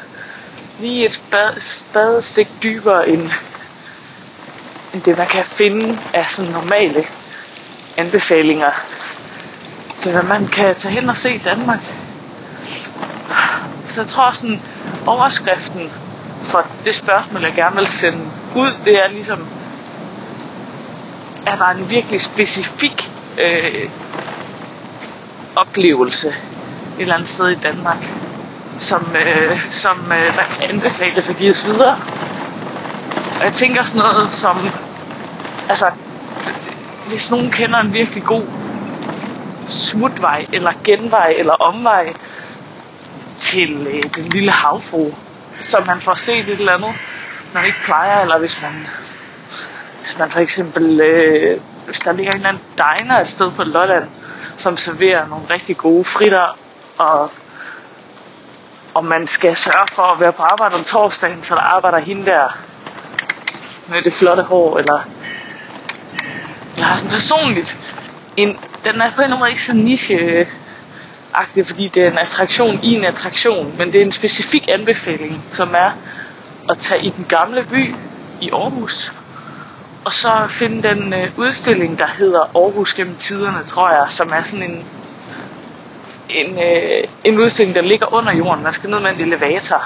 lige et spad, spadestik dybere end, end det, man kan finde af sådan normale anbefalinger til, hvad man kan tage hen og se i Danmark. Så jeg tror sådan, overskriften for det spørgsmål, jeg gerne vil sende ud, det er ligesom, er der en virkelig specifik øh, oplevelse et eller andet sted i Danmark, som, øh, som øh, der kan anbefales at gives videre. Og jeg tænker sådan noget som, altså, hvis nogen kender en virkelig god smutvej, eller genvej, eller omvej til øh, den lille havfru, så man får set et eller andet, man ikke plejer, eller hvis man, hvis man for eksempel, øh, hvis der ligger en eller anden diner et sted på Lolland, som serverer nogle rigtig gode fritter, og, og man skal sørge for at være på arbejde om torsdagen, så der arbejder hende der med det flotte hår, eller jeg har sådan personligt en, den er på en eller anden måde ikke så niche agtig, fordi det er en attraktion i en attraktion, men det er en specifik anbefaling, som er at tage i den gamle by i Aarhus, og så finde den øh, udstilling, der hedder Aarhus gennem tiderne, tror jeg, som er sådan en, en, øh, en udstilling, der ligger under jorden. Man skal ned med en elevator.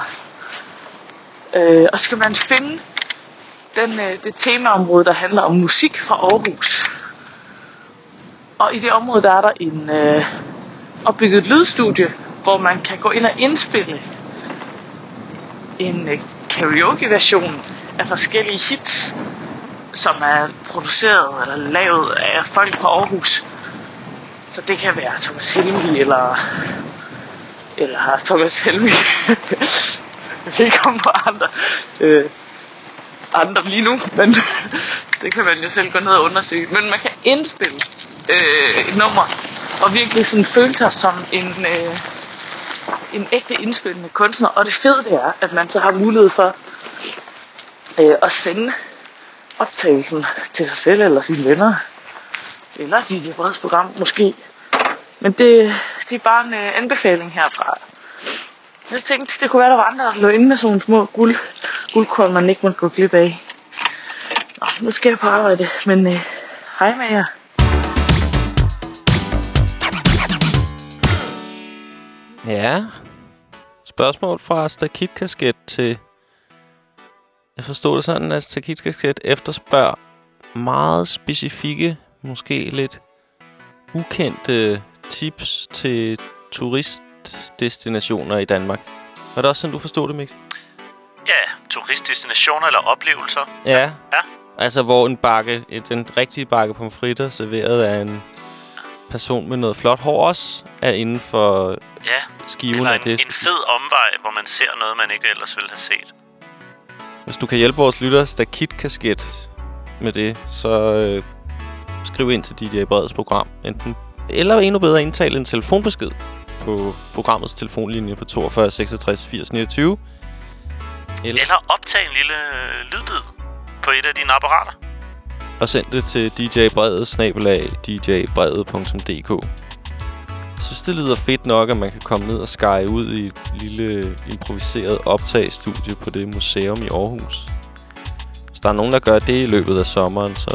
Øh, og så skal man finde den, øh, det temaområde, der handler om musik fra Aarhus. Og i det område, der er der en øh, opbygget lydstudie, hvor man kan gå ind og indspille en øh, karaoke-version af forskellige hits, som er produceret eller lavet af folk fra Aarhus. Så det kan være Thomas Helmi eller eller Thomas Helmi. Jeg vil ikke på andre, øh, andre lige nu, men det kan man jo selv gå ned og undersøge. Men man kan indstille øh, et nummer og virkelig sådan føle sig som en, øh, en ægte indspillende kunstner. Og det fede det er, at man så har mulighed for øh, at sende optagelsen til sig selv eller sine venner. Eller dit program måske. Men det, det er bare en øh, anbefaling herfra. Jeg tænkte, det kunne være, der var andre, der lå inde med sådan nogle små guld, guldkorn, man ikke måtte gå glip af. Nå, nu skal jeg på arbejde, men øh, hej med jer. Ja. Spørgsmål fra Stakit Kasket til... Jeg forstod det sådan, at Stakit Kasket efterspørger meget specifikke, måske lidt ukendte tips til turistdestinationer i Danmark. Var det også sådan, du forstod det, Mix? Ja, turistdestinationer eller oplevelser. Ja. Ja. Altså, hvor en bakke, den rigtige bakke pomfritter, serveret af en person med noget flot hår også, er inden for Ja, skiven eller af en, det. en fed omvej, hvor man ser noget, man ikke ellers ville have set. Hvis du kan hjælpe vores lytter stakit-kasket med det, så øh, skriv ind til DJ Breds program. Enten, eller endnu bedre indtale en telefonbesked på programmets telefonlinje på 42 66 80 29. Eller, Eller optag en lille øh, lydbid på et af dine apparater. og send det til djbredet, snabelag djbredet.dk. Synes, det lyder fedt nok, at man kan komme ned og skære ud i et lille improviseret optagestudie på det museum i Aarhus. Hvis der er nogen, der gør det i løbet af sommeren, så,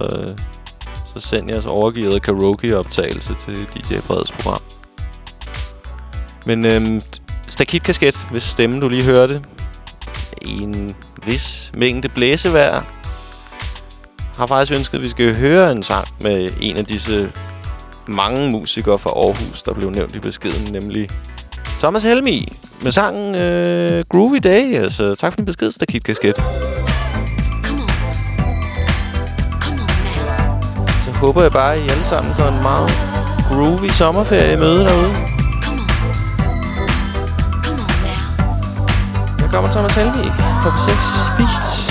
så send jeres overgivet karaoke-optagelse til DJ Breds program. Men øhm, Stakit-kasket, hvis stemme du lige hørte, i en vis mængde blæsevejr, har faktisk ønsket, at vi skal høre en sang med en af disse mange musikere fra Aarhus, der blev nævnt i beskeden, nemlig Thomas Helmi med sangen øh, Groovy Day. Altså, tak for din besked, Stakit Kasket. Så håber jeg bare, at I alle sammen går en meget groovy sommerferie møde derude. Her kommer Thomas Helmi på 6 Beats.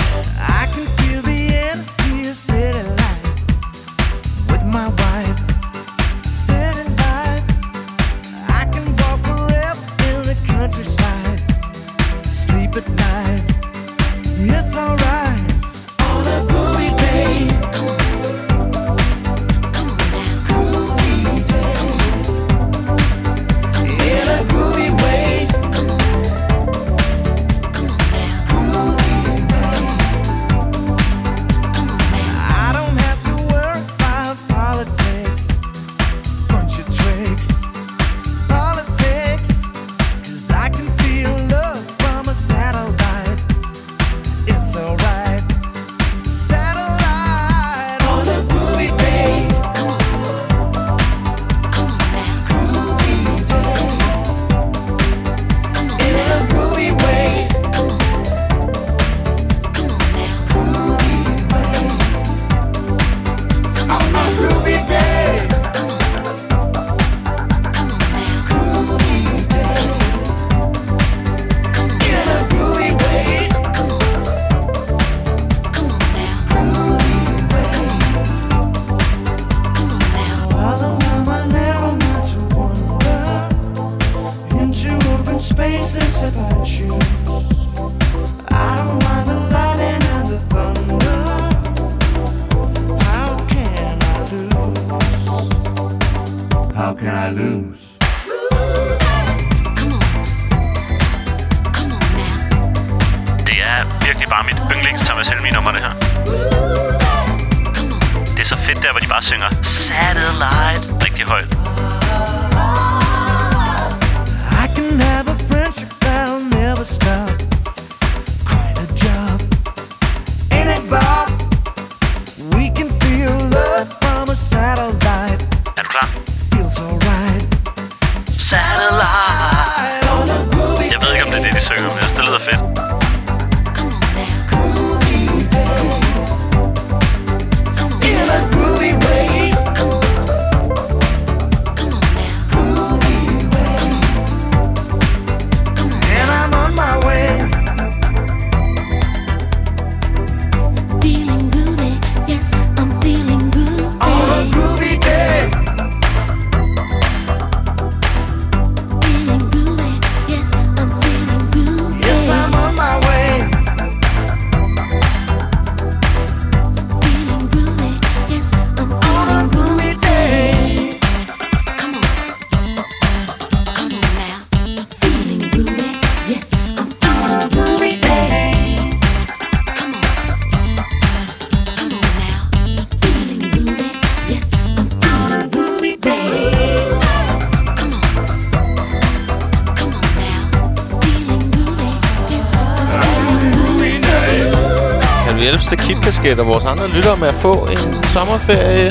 Stakit-kasket og vores andre lyttere med at få en sommerferie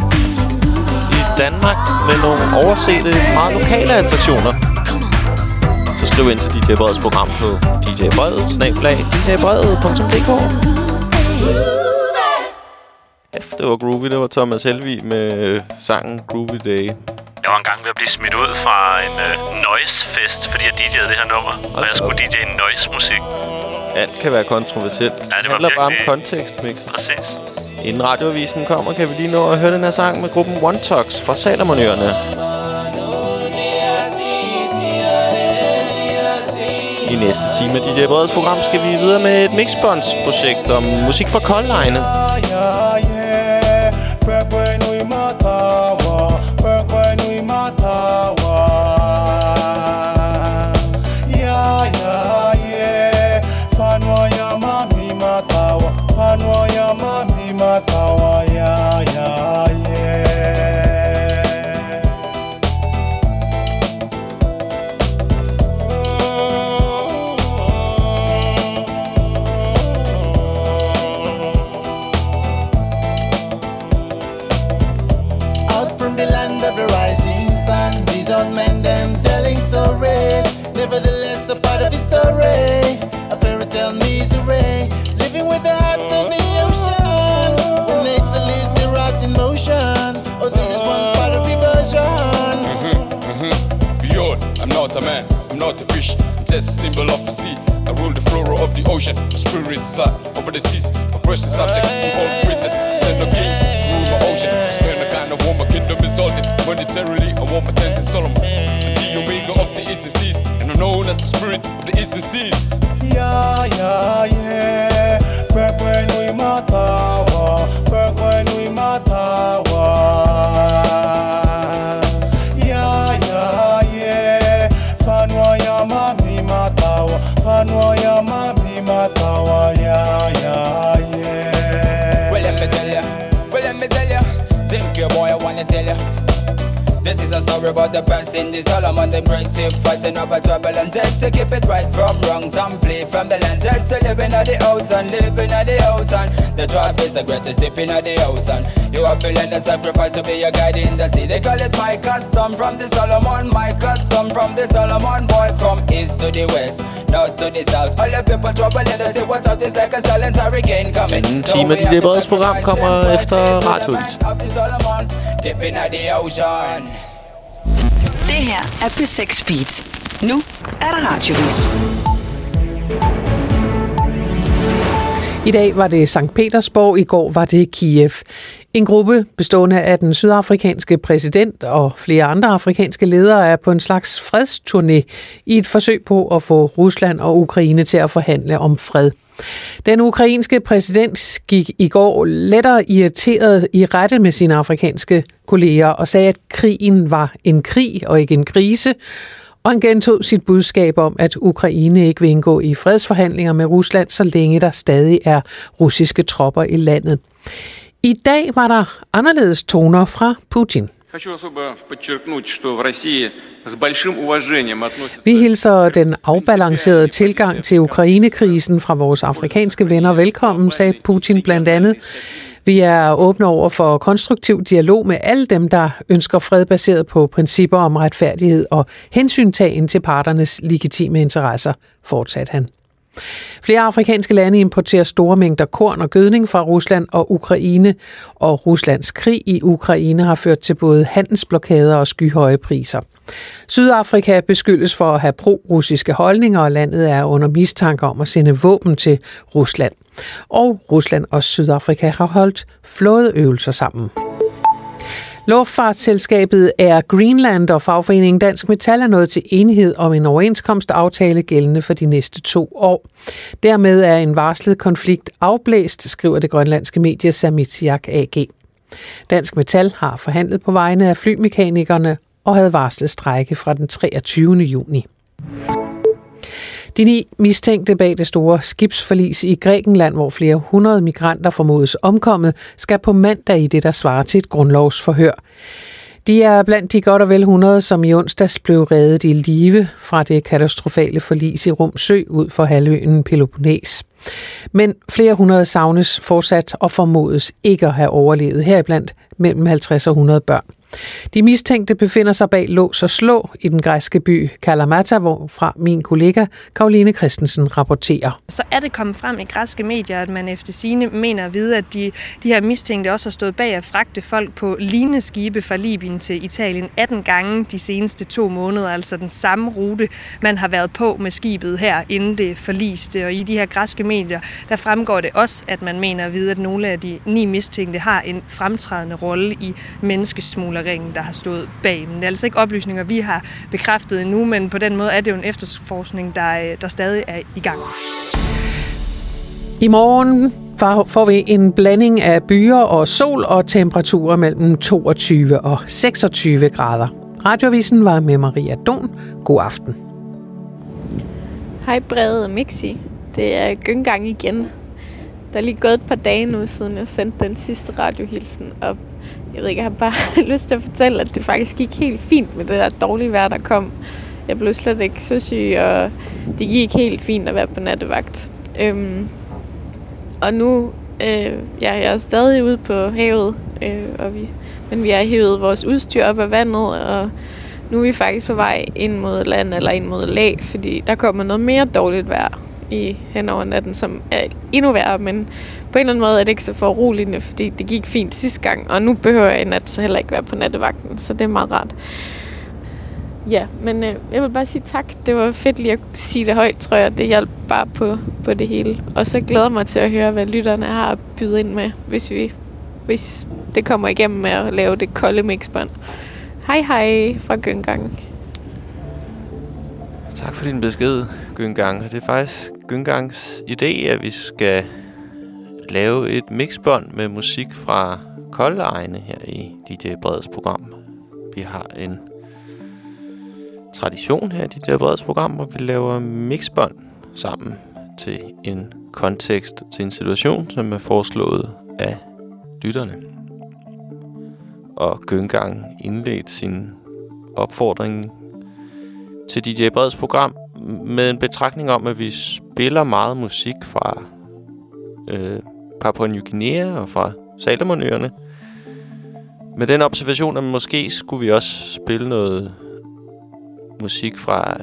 i Danmark med nogle oversete, meget lokale attraktioner? Så skriv ind til DJ Breds program på djbredet, snablag, djbredet.dk det var groovy. Det var Thomas Helvi med øh, sangen Groovy Day. Jeg var engang ved at blive smidt ud fra en uh, noise-fest, fordi jeg DJ'ede det her nummer. Og jeg skulle DJ'e noise-musik. Alt kan være kontroversielt. Ja, det det handler bare om kontekst, Mix. Præcis. Inden radioavisen kommer, kan vi lige nå at høre den her sang med gruppen One Talks fra Salomonøerne. I næste time af DJ Breds program skal vi videre med et Mixbonds-projekt om musik fra koldlejene. Pepe matawa, pepe not a man, I'm not a fish. I'm just a symbol of the sea. I rule the flora of the ocean. My spirit is uh, over the seas. My precious subject, who hold princess. Send no kings to rule my ocean. I spend the kind of war my kingdom exalted. Monetarily, I want my tents in Solomon. I'm the omega of the eastern seas. And I'm known as the spirit of the eastern seas. Yeah, yeah, yeah. Pepe nui Is about the past in the Solomon. Them great tip fighting over trouble and test to keep it right from wrong. Some flee from the land, test to living at the house and living at the house. And the tribe is the greatest dipping at the house. And you are feeling the sacrifice to be your guide in the sea. They call it my custom from the Solomon. My custom from the Solomon boy from east to the west, north to the south. All the people trouble in the sea. What out is like a silent hurricane coming. Anden time DJ Breds program kommer efter radioavisen. of the Solomon, dipping at the ocean. Det her er P6 Beat. Nu er der radiovis. I dag var det Sankt Petersborg, i går var det Kiev. En gruppe bestående af den sydafrikanske præsident og flere andre afrikanske ledere er på en slags fredsturné i et forsøg på at få Rusland og Ukraine til at forhandle om fred. Den ukrainske præsident gik i går lettere irriteret i rette med sine afrikanske kolleger og sagde, at krigen var en krig og ikke en krise, og han gentog sit budskab om, at Ukraine ikke vil indgå i fredsforhandlinger med Rusland, så længe der stadig er russiske tropper i landet. I dag var der anderledes toner fra Putin. Хочу особо подчеркнуть, что в России с большим уважением Vi hilser den afbalancerede tilgang til Ukrainekrisen fra vores afrikanske venner velkommen, sagde Putin blandt andet. Vi er åbne over for konstruktiv dialog med alle dem, der ønsker fred baseret på principper om retfærdighed og hensyntagen til parternes legitime interesser, fortsatte han. Flere afrikanske lande importerer store mængder korn og gødning fra Rusland og Ukraine, og Ruslands krig i Ukraine har ført til både handelsblokader og skyhøje priser. Sydafrika beskyldes for at have pro-russiske holdninger, og landet er under mistanke om at sende våben til Rusland. Og Rusland og Sydafrika har holdt flådeøvelser sammen. Luftfartsselskabet Air Greenland og fagforeningen Dansk Metal er nået til enighed om en overenskomstaftale gældende for de næste to år. Dermed er en varslet konflikt afblæst, skriver det grønlandske medie Samitsiak AG. Dansk Metal har forhandlet på vegne af flymekanikerne og havde varslet strække fra den 23. juni. De ni mistænkte bag det store skibsforlis i Grækenland, hvor flere hundrede migranter formodes omkommet, skal på mandag i det, der svarer til et grundlovsforhør. De er blandt de godt og vel 100, som i onsdags blev reddet i live fra det katastrofale forlis i Rumsø ud for halvøen Peloponnes. Men flere hundrede savnes fortsat og formodes ikke at have overlevet heriblandt mellem 50 og 100 børn. De mistænkte befinder sig bag lås og slå i den græske by Kalamata, hvorfra min kollega Karoline Christensen rapporterer. Så er det kommet frem i græske medier, at man efter sine mener at vide, at de, de her mistænkte også har stået bag at fragte folk på lignende skibe fra Libyen til Italien 18 gange de seneste to måneder, altså den samme rute, man har været på med skibet her, inden det forliste. Og i de her græske medier, der fremgår det også, at man mener at vide, at nogle af de ni mistænkte har en fremtrædende rolle i menneskesmugler der har stået bag. Men det er altså ikke oplysninger, vi har bekræftet endnu, men på den måde er det jo en efterforskning, der, der stadig er i gang. I morgen får vi en blanding af byer og sol og temperaturer mellem 22 og 26 grader. Radioavisen var med Maria Don. God aften. Hej Brede og Mixi. Det er Gyngang igen. Der er lige gået et par dage nu, siden jeg sendte den sidste radiohilsen, og jeg ved ikke, jeg har bare lyst til at fortælle, at det faktisk gik helt fint med det der dårlige vejr, der kom. Jeg blev slet ikke så syg, og det gik helt fint at være på nattevagt. Øhm, og nu, øh, ja, jeg er stadig ude på havet, øh, og vi, men vi har hævet vores udstyr op af vandet, og nu er vi faktisk på vej ind mod land eller ind mod lag, fordi der kommer noget mere dårligt vejr i hen over natten, som er endnu værre, men på en eller anden måde er det ikke så foruroligende, fordi det gik fint sidste gang, og nu behøver jeg i nat så heller ikke være på nattevagten, så det er meget rart. Ja, men øh, jeg vil bare sige tak. Det var fedt lige at sige det højt, tror jeg. Det hjalp bare på, på det hele. Og så glæder jeg mig til at høre, hvad lytterne har at byde ind med, hvis, vi, hvis det kommer igennem med at lave det kolde mixbånd. Hej hej fra Gøngang. Tak for din besked, Gøngang. Det er faktisk Gøngangs idé, at vi skal lave et mixbånd med musik fra kolde egne her i DJ Breds program. Vi har en tradition her i DJ Breds program, hvor vi laver mixbånd sammen til en kontekst, til en situation, som er foreslået af lytterne. Og Gøngang indledte sin opfordring til DJ Breds program med en betragtning om, at vi spiller meget musik fra øh, Papua New Guinea og fra Salomonøerne. Med den observation, at måske skulle vi også spille noget musik fra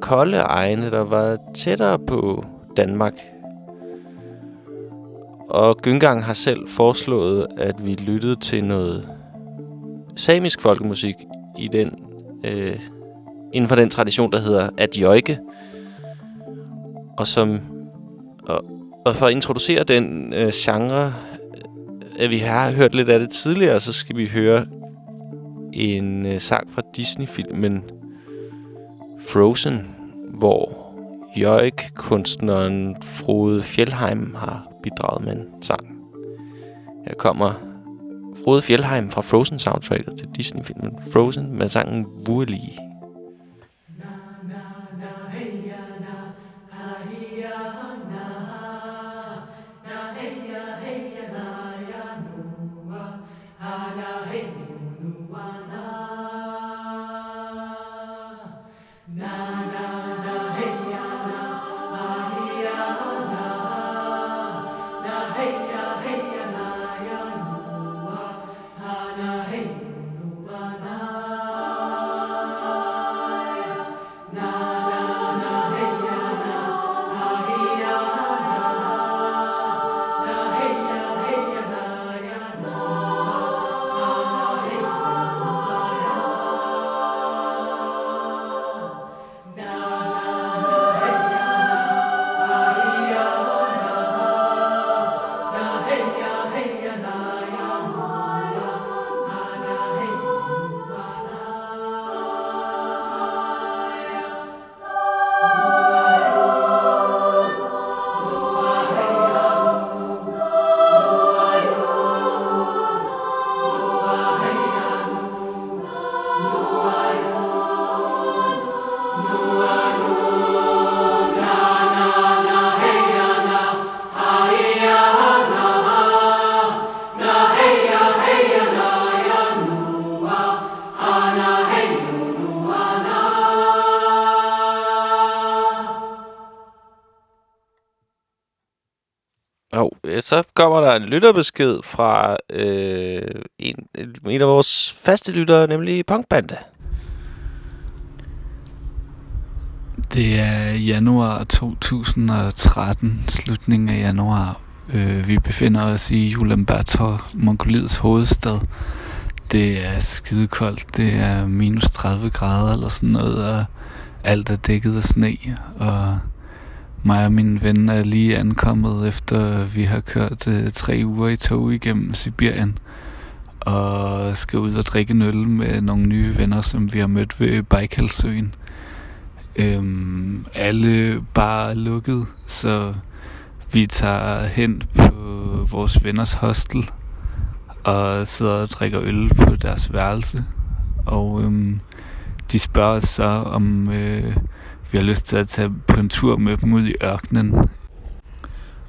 kolde egne, der var tættere på Danmark. Og Gyngang har selv foreslået, at vi lyttede til noget samisk folkemusik i den øh, inden for den tradition, der hedder adjøjke. Og som og, og for at introducere den øh, genre øh, at vi har hørt lidt af det tidligere, så skal vi høre en øh, sang fra Disney-filmen Frozen, hvor Jørg-kunstneren Frode Fjellheim har bidraget med en sang. Her kommer Frode Fjellheim fra Frozen soundtracket til Disney-filmen Frozen med sangen Wurli. En lytterbesked fra øh, en, en af vores faste lyttere, nemlig Punkbande. Det er januar 2013, slutningen af januar. Øh, vi befinder os i Ulaanbaatar, Mongoliets hovedstad. Det er skidekoldt. Det er minus 30 grader eller sådan noget, og alt er dækket af sne. Og mig og min ven er lige ankommet, efter vi har kørt øh, tre uger i tog igennem Sibirien. Og skal ud og drikke en øl med nogle nye venner, som vi har mødt ved Baikalsøen. Øhm, alle bare lukket, så vi tager hen på vores venners hostel og sidder og drikker øl på deres værelse. Og øhm, de spørger os så, om øh, vi har lyst til at tage på en tur med dem ud i ørkenen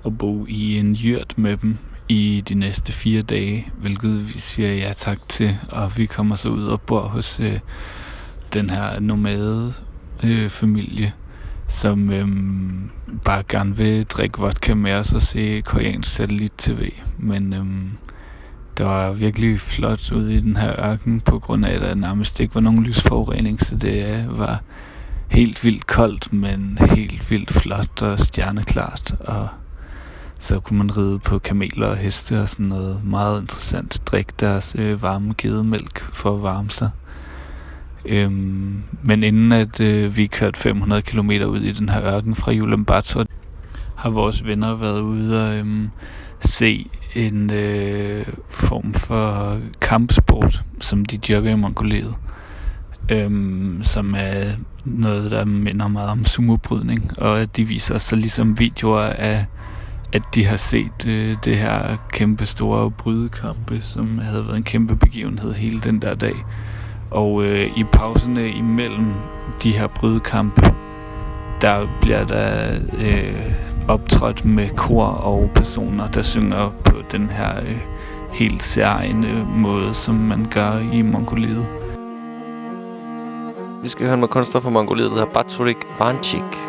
og bo i en yurt med dem i de næste fire dage, hvilket vi siger ja tak til, og vi kommer så ud og bor hos øh, den her nomade øh, familie, som øh, bare gerne vil drikke vodka med os og se koreansk satellit-tv. Men øh, det var virkelig flot ude i den her ørken, på grund af, at der nærmest ikke var nogen lysforurening, så det øh, var helt vildt koldt, men helt vildt flot og stjerneklart, og så kunne man ride på kameler og heste og sådan noget meget interessant. Drikke deres øh, varme gedemælk for at varme sig. Øhm, men inden at øh, vi kørte 500 km ud i den her ørken fra Ulaanbaatar, har vores venner været ude og øhm, se en øh, form for kampsport, som de jogger i Mongoliet. Øhm, som er noget, der minder meget om sumobrydning, og at de viser så ligesom videoer af, at de har set øh, det her kæmpe store brydekampe, som havde været en kæmpe begivenhed hele den der dag. Og øh, i pauserne imellem de her brydekampe, der bliver der øh, optrådt med kor og personer, der synger på den her øh, helt særlige måde, som man gør i Mongoliet. Vi skal høre med kunstner fra Mongoliet, der hedder Batsurik Vanchik.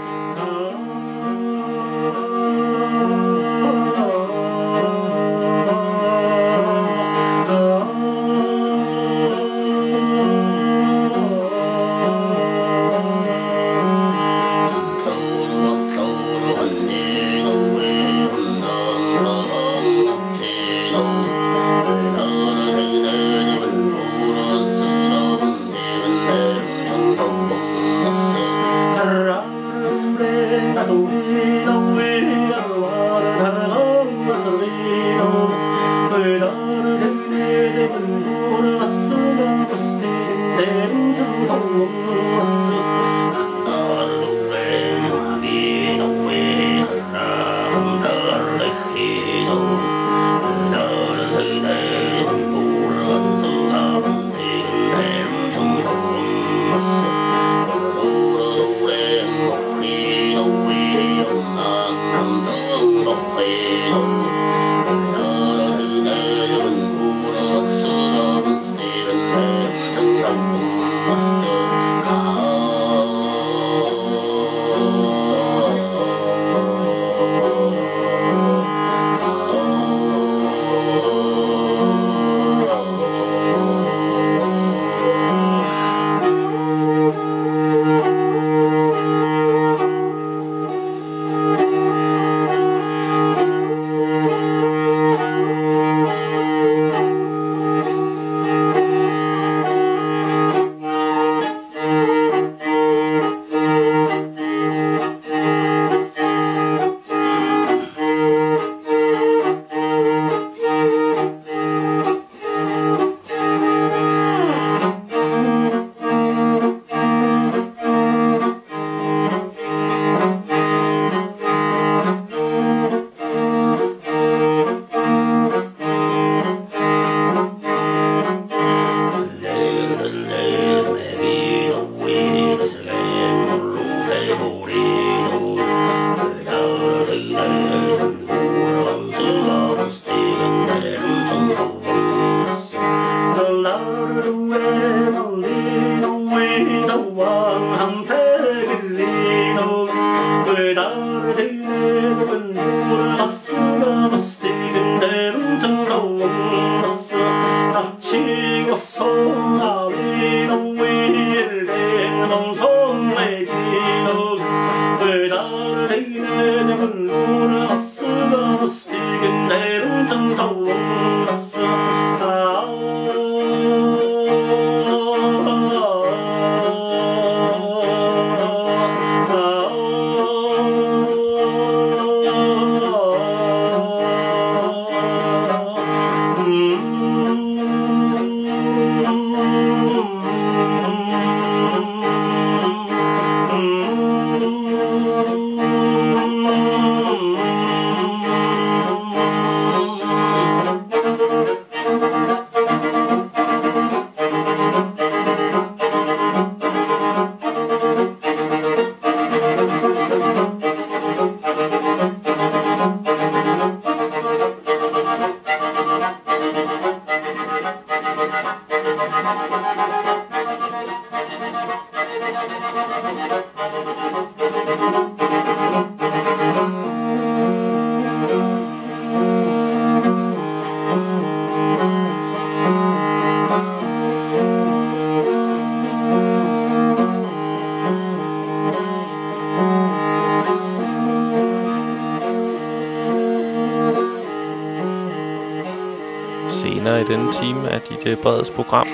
DJ Breds program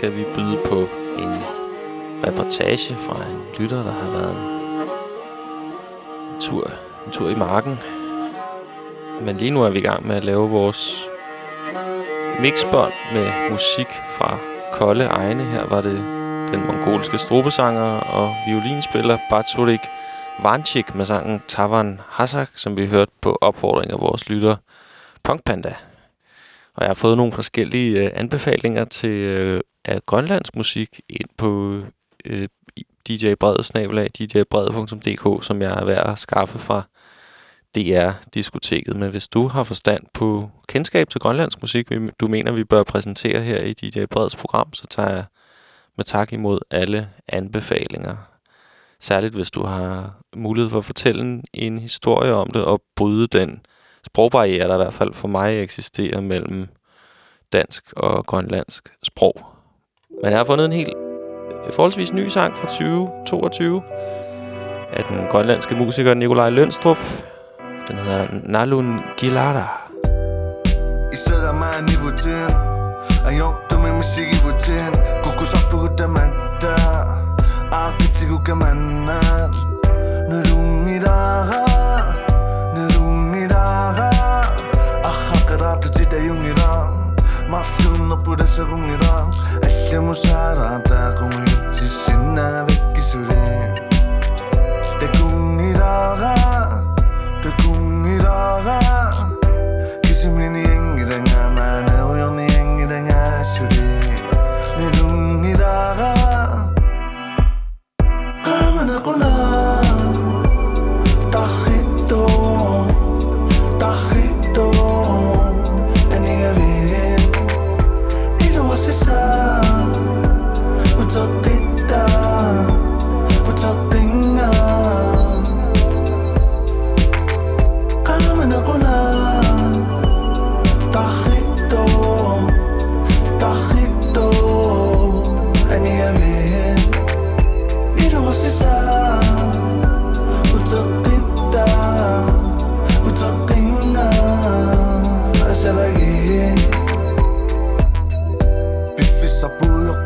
kan vi byde på en reportage fra en lytter, der har været en tur, en tur i marken. Men lige nu er vi i gang med at lave vores mixbånd med musik fra kolde egne. Her var det den mongolske strobesanger og violinspiller Batsurik Vanchik med sangen Tavan Hasak, som vi hørte på opfordring af vores lytter Punk Panda. Og jeg har fået nogle forskellige øh, anbefalinger til øh, af grønlandsk musik ind på øh, DJ Bred, snabelag, djbred.dk, som jeg er ved at skaffe fra DR-diskoteket. Men hvis du har forstand på kendskab til grønlandsk musik, vi- du mener, vi bør præsentere her i DJ Breds program, så tager jeg med tak imod alle anbefalinger. Særligt hvis du har mulighed for at fortælle en, en historie om det og bryde den sprogbarriere, der i hvert fald for mig eksisterer mellem dansk og grønlandsk sprog. Men jeg har fundet en helt forholdsvis ny sang fra 2022 af den grønlandske musiker Nikolaj Lønstrup. Den hedder Nalun Gilada. I sidder mig i niveau 10 jo,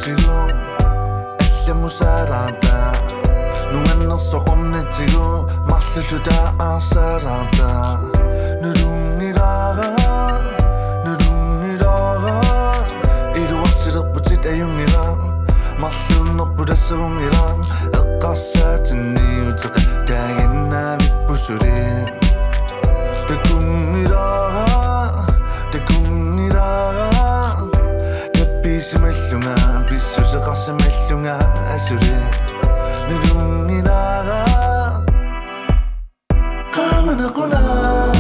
지고 애쉬무 살았다 눈엔 너서 혼내지고 맛을 다 아사란다 누룽이라가 누룽이라가 이루어지다 부지 대용이랑 맛은 너쁘다 성이랑 엇가사진 이유적 다이나 빗부수리 исеқарсималлунга асуле нилунгинара qamana qulaa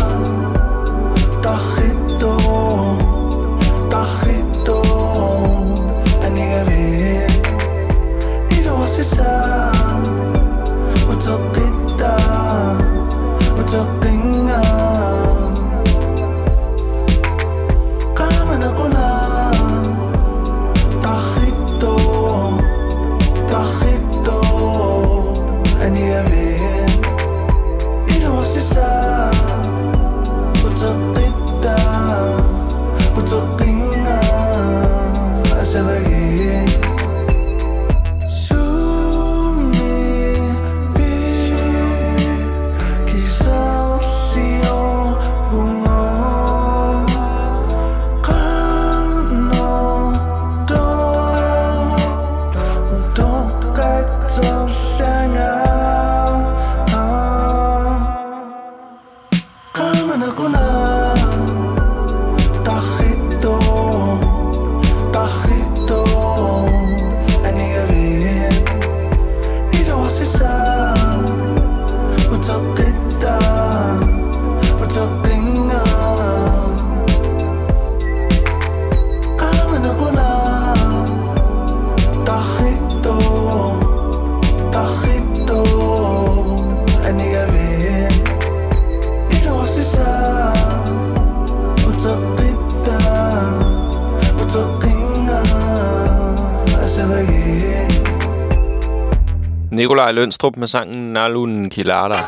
Nikolaj Lønstrup med sangen Nalun Kilada.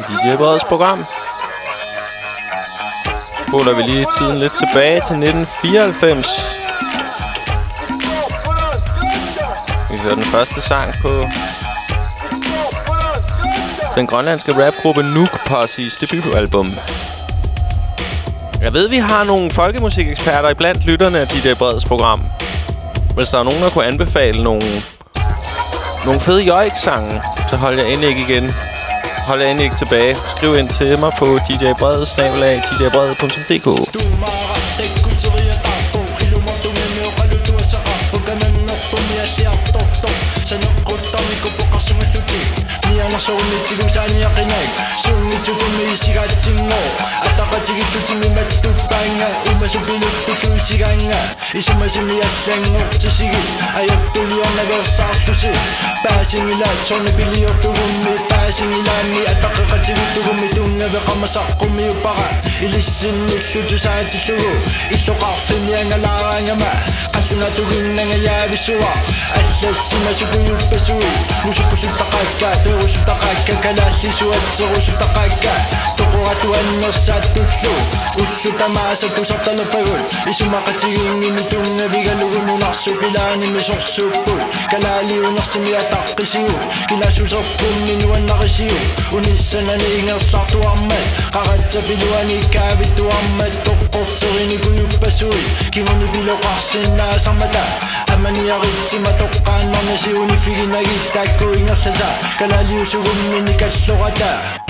I DJ Breds program. Spoler vi lige tiden lidt tilbage til 1994. Vi hører den første sang på den grønlandske rapgruppe Nuke Posse's debutalbum. Jeg ved, vi har nogle folkemusikeksperter iblandt lytterne af DJ Breds program. Hvis der er nogen, der kunne anbefale nogle, nogle fede joik-sange, så hold jer endelig ikke igen. Hold jer endelig ikke tilbage. Skriv ind til mig på 이신만심이야 생업지식이 아역들이었나고 사수시 빠싱이라 손에 빌리어 두고미 빠싱이라니 아따까같이 두고미 둥나베 까마사 꾸미 오빠가 일리신이 휴주사지 휴고 이쇼가 피미양아 라랑아마 가수나 두근낭아 야비수와 알레시마 수고 육배수위 무식구수 따까까 대우수 따까까 갈라시수 어쩌고수 따까까 وأتوانو ساتوثو كوثو تماسة توسطة لبرول إسما قتيون نتون بيغلون ونعسو بلان مسوسو بول كلالي ونعسم يتقسيو كلا سوسقو من ونغسيو ونسنا نينا ساتو أمت قغت بلواني كابت وأمت تقطرني كيوبسوي كيوني بلو قحسنا سمتا أمني أغتي ما تقان ونسيوني فينا يتاكو ينسسا كلالي وسوغمني كالسغتا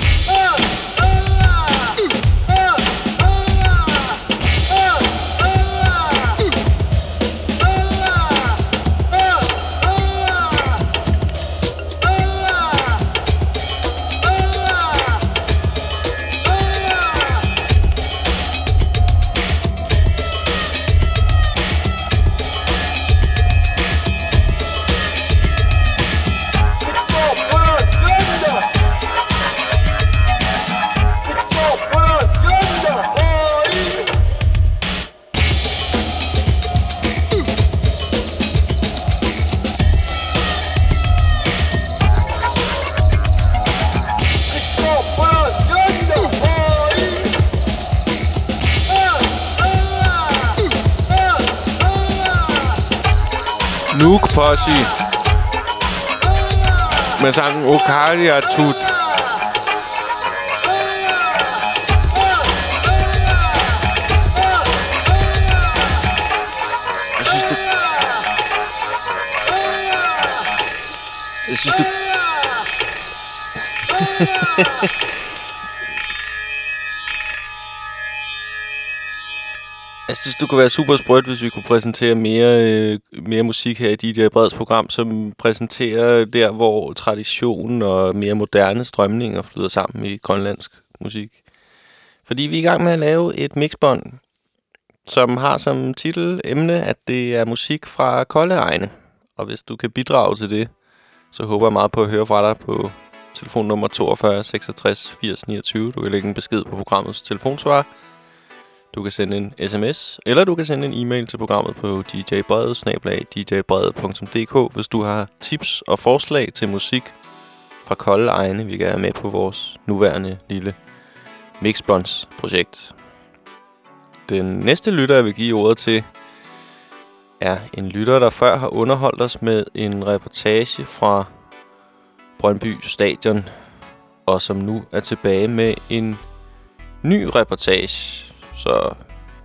Posse. Med sangen Okalia Tut. Jeg synes, det... Jeg synes, det... synes, det kunne være super sprødt, hvis vi kunne præsentere mere, øh, mere musik her i DJ Breds program, som præsenterer der, hvor tradition og mere moderne strømninger flyder sammen i grønlandsk musik. Fordi vi er i gang med at lave et mixbånd, som har som titel emne, at det er musik fra kolde egne. Og hvis du kan bidrage til det, så håber jeg meget på at høre fra dig på telefonnummer 42 66 80 29. Du kan lægge en besked på programmets telefonsvarer du kan sende en sms, eller du kan sende en e-mail til programmet på djbrede.dk, hvis du har tips og forslag til musik fra kolde egne, vi kan have med på vores nuværende lille Mixbonds-projekt. Den næste lytter, jeg vil give ordet til, er en lytter, der før har underholdt os med en reportage fra Brøndby Stadion, og som nu er tilbage med en ny reportage. Så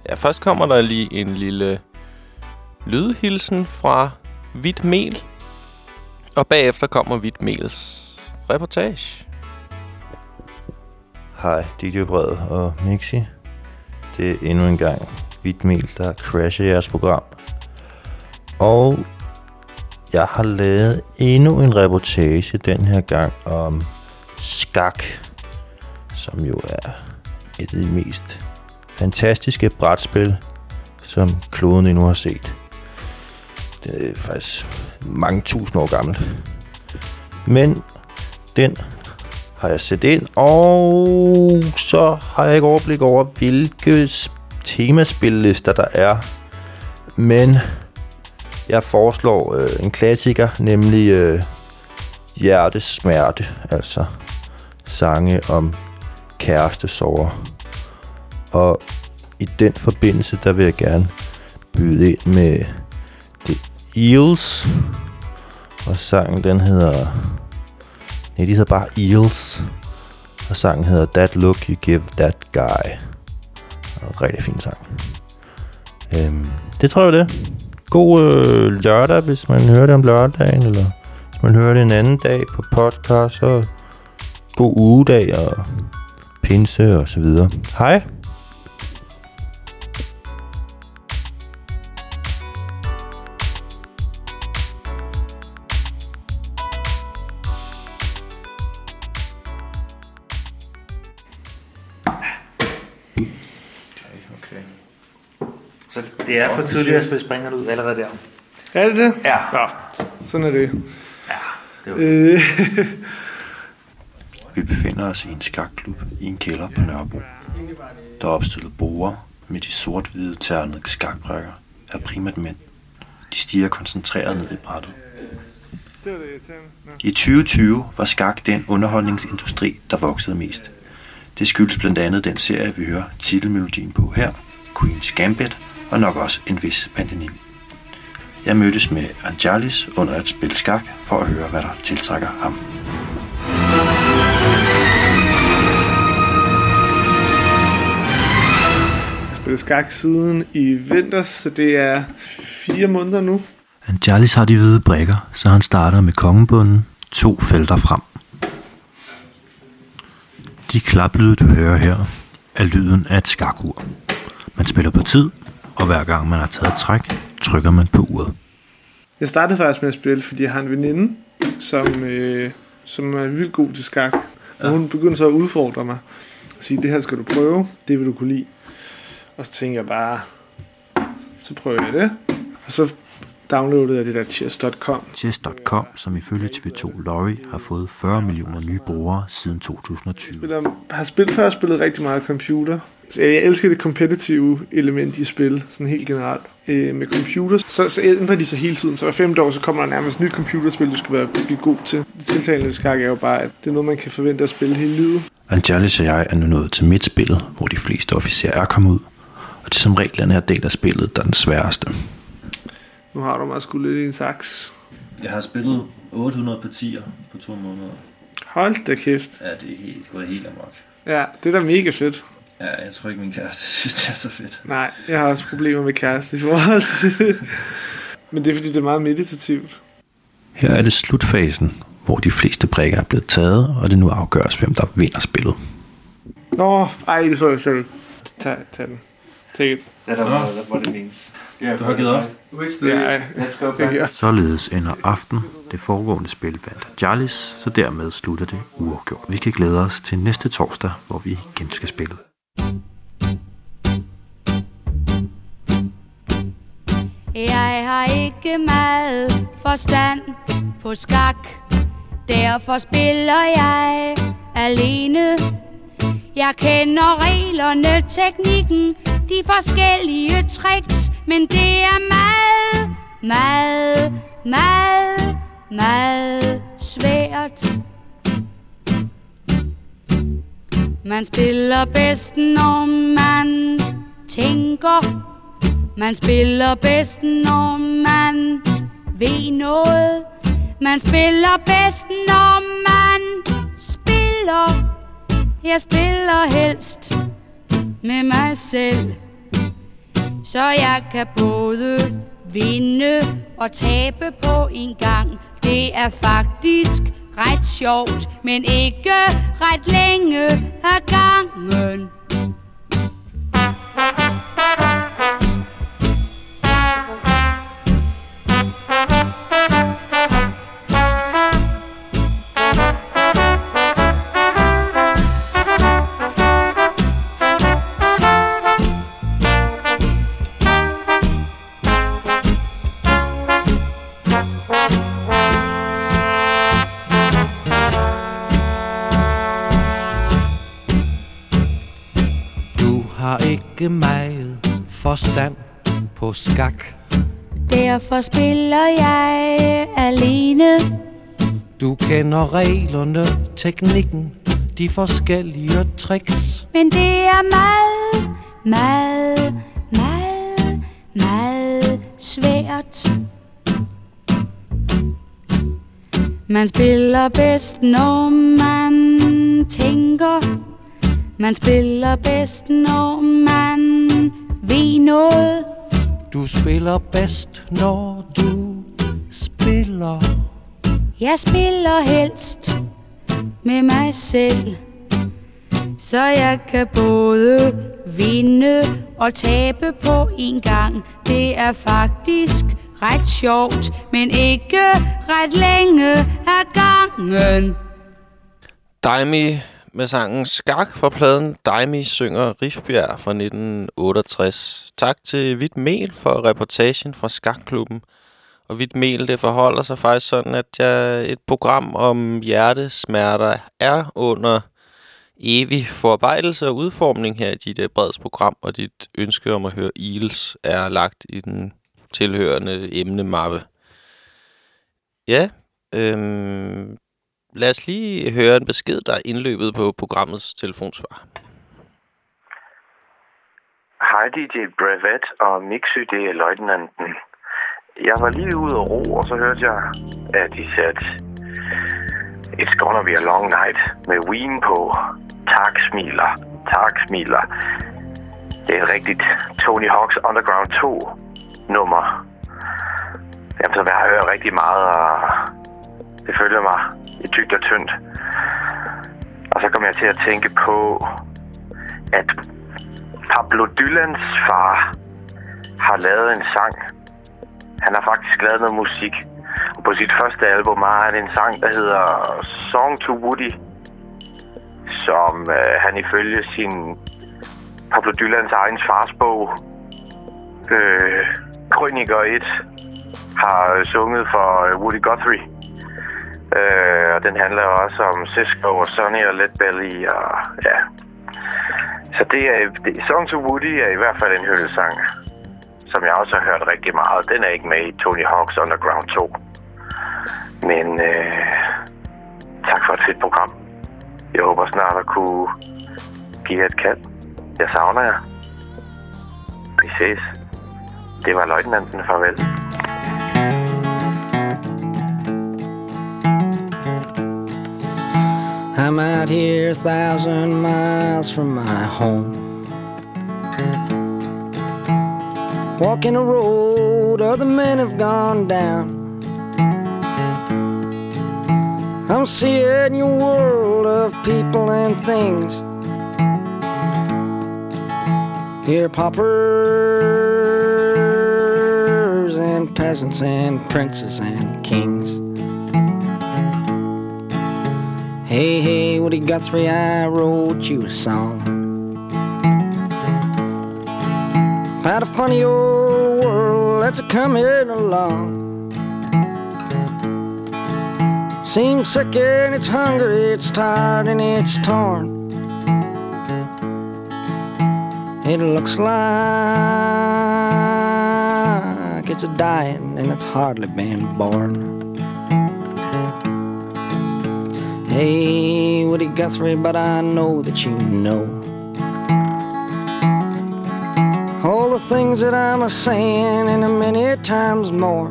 ja, først kommer der lige en lille lydhilsen fra Hvidt Mel, og bagefter kommer Hvidt Mels reportage. Hej, DJ Bred og Mixi. Det er endnu en gang Hvidtmel, der crasher jeres program. Og jeg har lavet endnu en reportage den her gang om skak, som jo er et af de mest fantastiske brætspil, som kloden endnu har set. Det er faktisk mange tusind år gammelt. Men den har jeg sat ind, og så har jeg ikke overblik over, hvilke temaspillister der er. Men jeg foreslår øh, en klassiker, nemlig øh, hjertesmerte, altså sange om kærestesorger. Og i den forbindelse, der vil jeg gerne byde ind med The Eels. Og sangen, den hedder... Nej, de hedder bare Eels. Og sangen hedder That Look You Give That Guy. Og en rigtig fin sang. Øhm, det tror jeg det. God øh, lørdag, hvis man hører det om lørdagen, eller hvis man hører det en anden dag på podcast, så god ugedag og pinse og så videre. Hej! Det er for tidligt at spille springerne ud allerede der. Er det det? Ja. ja. Sådan er det. det var- Øh, Vi befinder os i en skakklub i en kælder på Nørrebro. Der er opstillet borer med de sort-hvide ternede skakbrækker er primært mænd. De stiger koncentreret ned i brættet. det det. I 2020 var skak den underholdningsindustri, der voksede mest. Det skyldes blandt andet den serie, vi hører titelmelodien på her, Queen's Gambit, og nok også en vis pandemi. Jeg mødtes med Angelis under at spille skak for at høre, hvad der tiltrækker ham. Jeg har spillet skak siden i vinters, så det er fire måneder nu. Angelis har de hvide brikker, så han starter med kongebunden, to felter frem. De klaplyde, du hører her, er lyden af et skakur. Man spiller på tid, og hver gang man har taget et træk, trykker man på uret. Jeg startede faktisk med at spille, fordi jeg har en veninde, som, øh, som er vildt god til skak. Og hun begyndte så at udfordre mig. Og sige, det her skal du prøve, det vil du kunne lide. Og så tænkte jeg bare, så prøver jeg det. Og så downloadede jeg det der chess.com. Chess.com, som ifølge TV2 Lorry har fået 40 millioner nye brugere siden 2020. spiller, har spillet, før spillet rigtig meget computer. Så jeg elsker det kompetitive element i spil, sådan helt generelt. Øh, med computer, så, så ændrer de sig hele tiden. Så hver femte år, så kommer der nærmest et nyt computerspil, du skal være blive god til. Det tiltalende skak er jo bare, at det er noget, man kan forvente at spille hele livet. Angelis og jeg er nu nået til midtspillet, hvor de fleste officerer er kommet ud. Og det er som regel den her del af spillet, der er den sværeste. Nu har du mig sgu lidt i en saks. Jeg har spillet 800 partier på to måneder. Hold da kæft. Ja, det er helt, gået helt amok. Ja, det er da mega fedt. Ja, jeg tror ikke, min kæreste synes, det er så fedt. Nej, jeg har også problemer med kæreste i forhold til det. Men det er fordi, det er meget meditativt. Her er det slutfasen, hvor de fleste brikker er blevet taget, og det nu afgøres, hvem der vinder spillet. Nå, ej, det så jeg selv. Tag, tag den. Take it. Der var what it means. Du har givet op? Ja, Let's go back. Således ender aften det foregående spil vandt Jarlis, så dermed slutter det uafgjort. Vi kan glæde os til næste torsdag, hvor vi igen skal spille. Jeg har ikke meget forstand på skak. Derfor spiller jeg alene. Jeg kender reglerne, teknikken, de forskellige tricks Men det er meget, meget, meget, meget svært. Man spiller bedst, når man tænker man spiller bedst, når man ved noget. Man spiller bedst, når man spiller. Jeg spiller helst med mig selv. Så jeg kan både vinde og tabe på en gang. Det er faktisk ret sjovt, men ikke ret længe af gangen. Forstand på skak. Derfor spiller jeg alene. Du kender reglerne, teknikken, de forskellige tricks. Men det er meget, meget, meget, meget svært. Man spiller bedst, når man tænker. Man spiller bedst, når man ved noget. Du spiller bedst, når du spiller. Jeg spiller helst med mig selv. Så jeg kan både vinde og tabe på en gang. Det er faktisk ret sjovt, men ikke ret længe af gangen. Daimi med sangen Skak fra pladen Daimi synger Rifbjerg fra 1968. Tak til Hvidt Mel for reportagen fra Skakklubben. Og Hvidt Mel, det forholder sig faktisk sådan, at jeg, et program om hjertesmerter er under evig forarbejdelse og udformning her i dit øh, breds program, og dit ønske om at høre Eels er lagt i den tilhørende emnemappe. Ja, øhm, lad os lige høre en besked, der er indløbet på programmets telefonsvar. Hej DJ Brevet og Mixy, det er løjtnanten. Jeg var lige ude og ro, og så hørte jeg, at de satte It's gonna be a long night med Ween på. Tak smiler, tak smiler. Det er et rigtigt Tony Hawk's Underground 2 nummer. Jamen, som jeg har hørt rigtig meget, og det følger mig i tygt og tyndt. Og så kom jeg til at tænke på, at Pablo Dylans far har lavet en sang. Han har faktisk lavet noget musik. Og på sit første album har han en sang, der hedder Song to Woody. Som øh, han ifølge sin Pablo Dylans egen fars bog, øh, Krøniker 1, har øh, sunget for øh, Woody Guthrie. Øh, og den handler også om Cisco og Sonny og Led Belly og ja. Så det er, det, Song to Woody er i hvert fald en hyldesang, som jeg også har hørt rigtig meget. Den er ikke med i Tony Hawk's Underground 2. Men øh, tak for et fedt program. Jeg håber snart at kunne give jer et kald. Jeg savner jer. Vi ses. Det var løjtnanten. Farvel. I'm out here a thousand miles from my home. Walking a road other men have gone down. I'm seeing your world of people and things. Here, paupers and peasants and princes and kings. Hey, hey, Woody Guthrie, I wrote you a song about a funny old world that's a coming along. Seems sick and it's hungry, it's tired and it's torn. It looks like it's a dying and it's hardly been born. Hey, Woody Guthrie, but I know that you know all the things that I'm a saying and a many times more.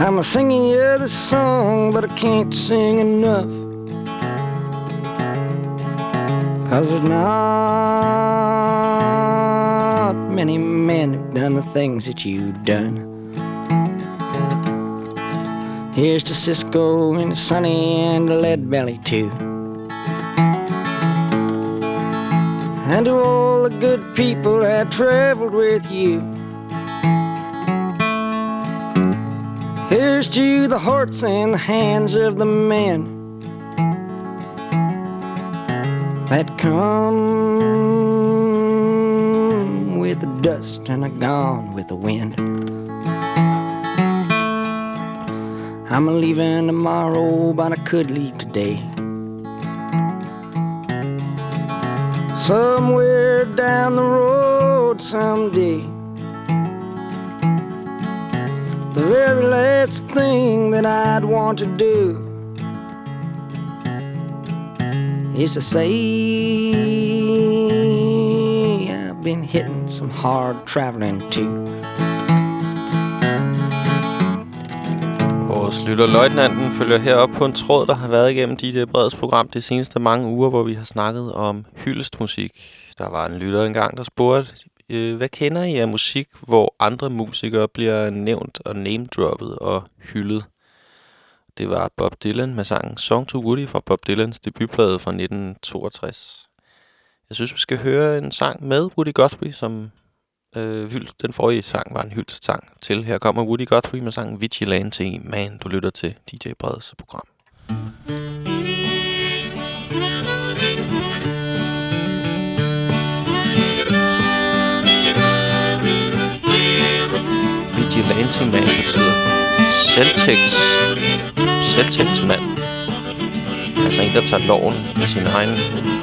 I'm a singing you this song, but I can't sing enough. Cause there's not many men who've done the things that you've done. Here's to Cisco and Sonny and Lead Belly too. And to all the good people that traveled with you. Here's to the hearts and the hands of the men that come with the dust and are gone with the wind. I'm leaving tomorrow, but I could leave today. Somewhere down the road someday. the very last thing that I'd want to do is to say I've been hitting some hard traveling too. Vores lytter Løjtnanten følger herop på en tråd, der har været igennem DJ Breds program de seneste mange uger, hvor vi har snakket om hyldestmusik. Der var en lytter engang, der spurgte, øh, hvad kender I af musik, hvor andre musikere bliver nævnt og name-droppet og hyldet? Det var Bob Dylan med sangen Song to Woody fra Bob Dylans debutplade fra 1962. Jeg synes, vi skal høre en sang med Woody Guthrie, som øh, hyldst, Den forrige sang var en hyldestsang til. Her kommer Woody Guthrie med sangen Vigilante Man. Du lytter til DJ Breds program. Vigilante Man betyder selvtægts, selvtægtsmand. Altså en, der tager loven i sin egen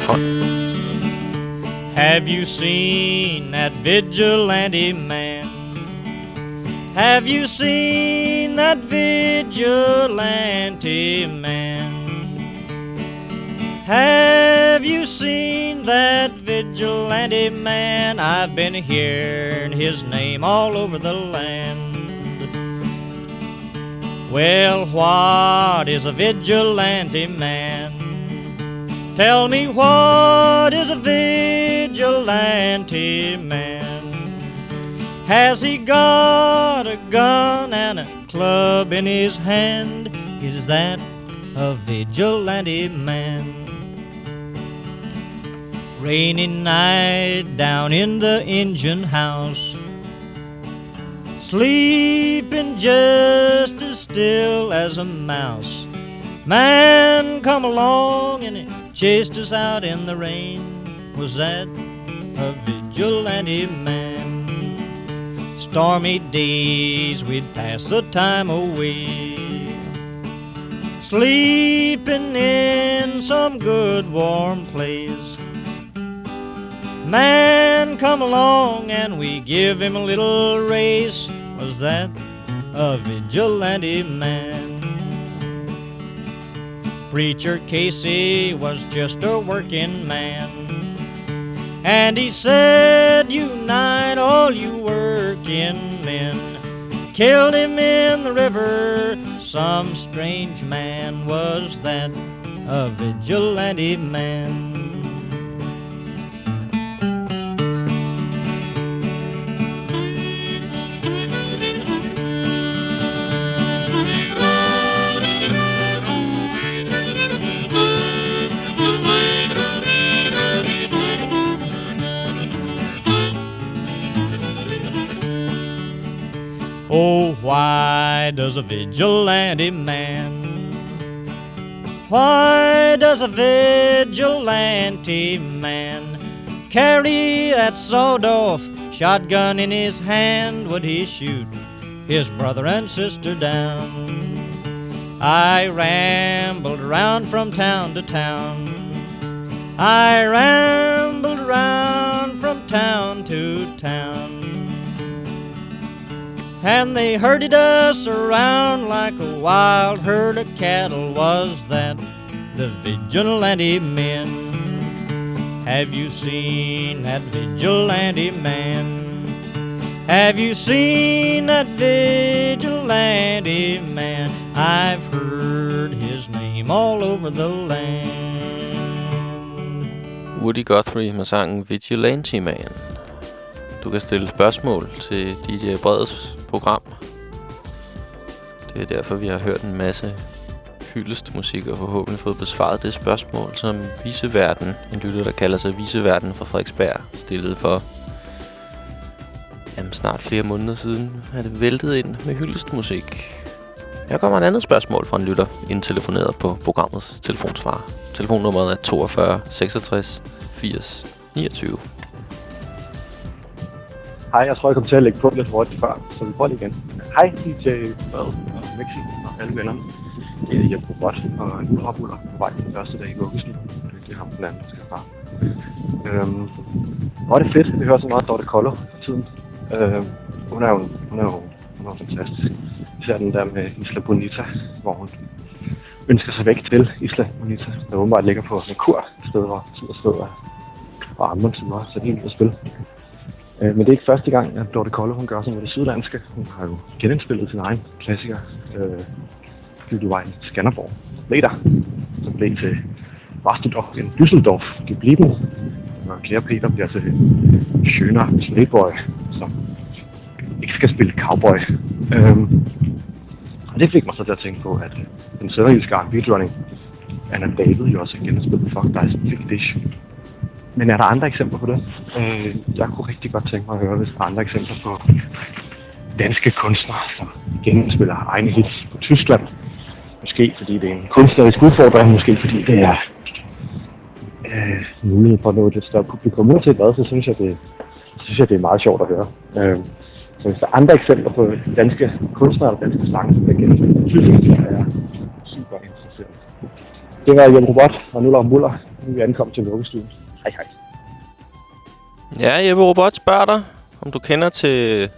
hånd. Have you seen that vigilante man? Have you seen that vigilante man? Have you seen that vigilante man? I've been hearing his name all over the land. Well, what is a vigilante man? Tell me what is a vigilante man? Has he got a gun and a club in his hand? Is that a vigilante man? Rainy night down in the engine house, sleeping just as still as a mouse. Man come along and he chased us out in the rain. Was that a vigilante man? Stormy days we'd pass the time away. Sleeping in some good warm place. Man come along and we give him a little race. Was that a vigilante man? Preacher Casey was just a working man. And he said, Unite all you working men. Killed him in the river. Some strange man was that, a vigilante man. Does a vigilante man? Why does a vigilante man carry that sawed-off shotgun in his hand? Would he shoot his brother and sister down? I rambled around from town to town. I rambled around from town to town. And they herded us around like a wild herd of cattle. Was that the vigilante men? Have you seen that vigilante man? Have you seen that vigilante man? I've heard his name all over the land. Woody Guthrie med sangen Vigilante Man. Du kan stille spørgsmål til DJ Breds program. Det er derfor, vi har hørt en masse hyldestmusik og forhåbentlig fået besvaret det spørgsmål, som Viseverden, en lytter, der kalder sig Viseverden fra Frederiksberg, stillede for jamen, snart flere måneder siden, er det væltet ind med hyldestmusik. Her kommer et andet spørgsmål fra en lytter, indtelefoneret på programmets telefonsvar. Telefonnummeret er 42 66 80 29. Hej, jeg tror, jeg kom til at lægge på lidt hurtigt før, så vi prøver lige igen. Hej, DJ Fred og Mixi og alle vennerne. Det er Jeppe Robot og en ultrabuller på vej den første dag i vuggesten. Det er ham den anden, der skal far. Øhm, hvor er det fedt, at vi hører så meget Dorte Koller for tiden. Øhm, hun er jo, hun er jo, hun er jo fantastisk. Især den der med Isla Bonita, hvor hun ønsker sig væk til Isla Bonita, der åbenbart ligger på en kur, et sted, hvor sidder og sted og Amundsen var sat helt ud at spille. Øh, men det er ikke første gang, at Dorte Kolde hun gør sådan med det sydlandske. Hun har jo genindspillet sin egen klassiker, øh, Flyvevejen Skanderborg. Later, som blev til Rastendorf i Düsseldorf geblieben. Og Claire Peter bliver til Schöner Playboy, som ikke skal spille cowboy. Øhm, og det fik mig så til at tænke på, at den sønderjyske beatrunning, Anna David jo også igen har spillet Fuck Dice Big Dish. Men er der andre eksempler på det? Øh, jeg kunne rigtig godt tænke mig at høre, hvis der er andre eksempler på danske kunstnere, som genspiller egne hits på Tyskland. Måske fordi det er en kunstnerisk udfordring, måske fordi det er øh, mulighed for at nå et lidt større publikum. Uanset hvad, så synes jeg, det, så synes jeg, det er meget sjovt at høre. Øh, så hvis der er andre eksempler på danske kunstnere og danske sange, som er genspillet på Tyskland, så er jeg super interesseret. Det var Jan Robot og Nuller Muller. Nu er vi ankommet til vuggestuen. Hej hej. Ja, Jeppe Robot spørger dig, om du kender til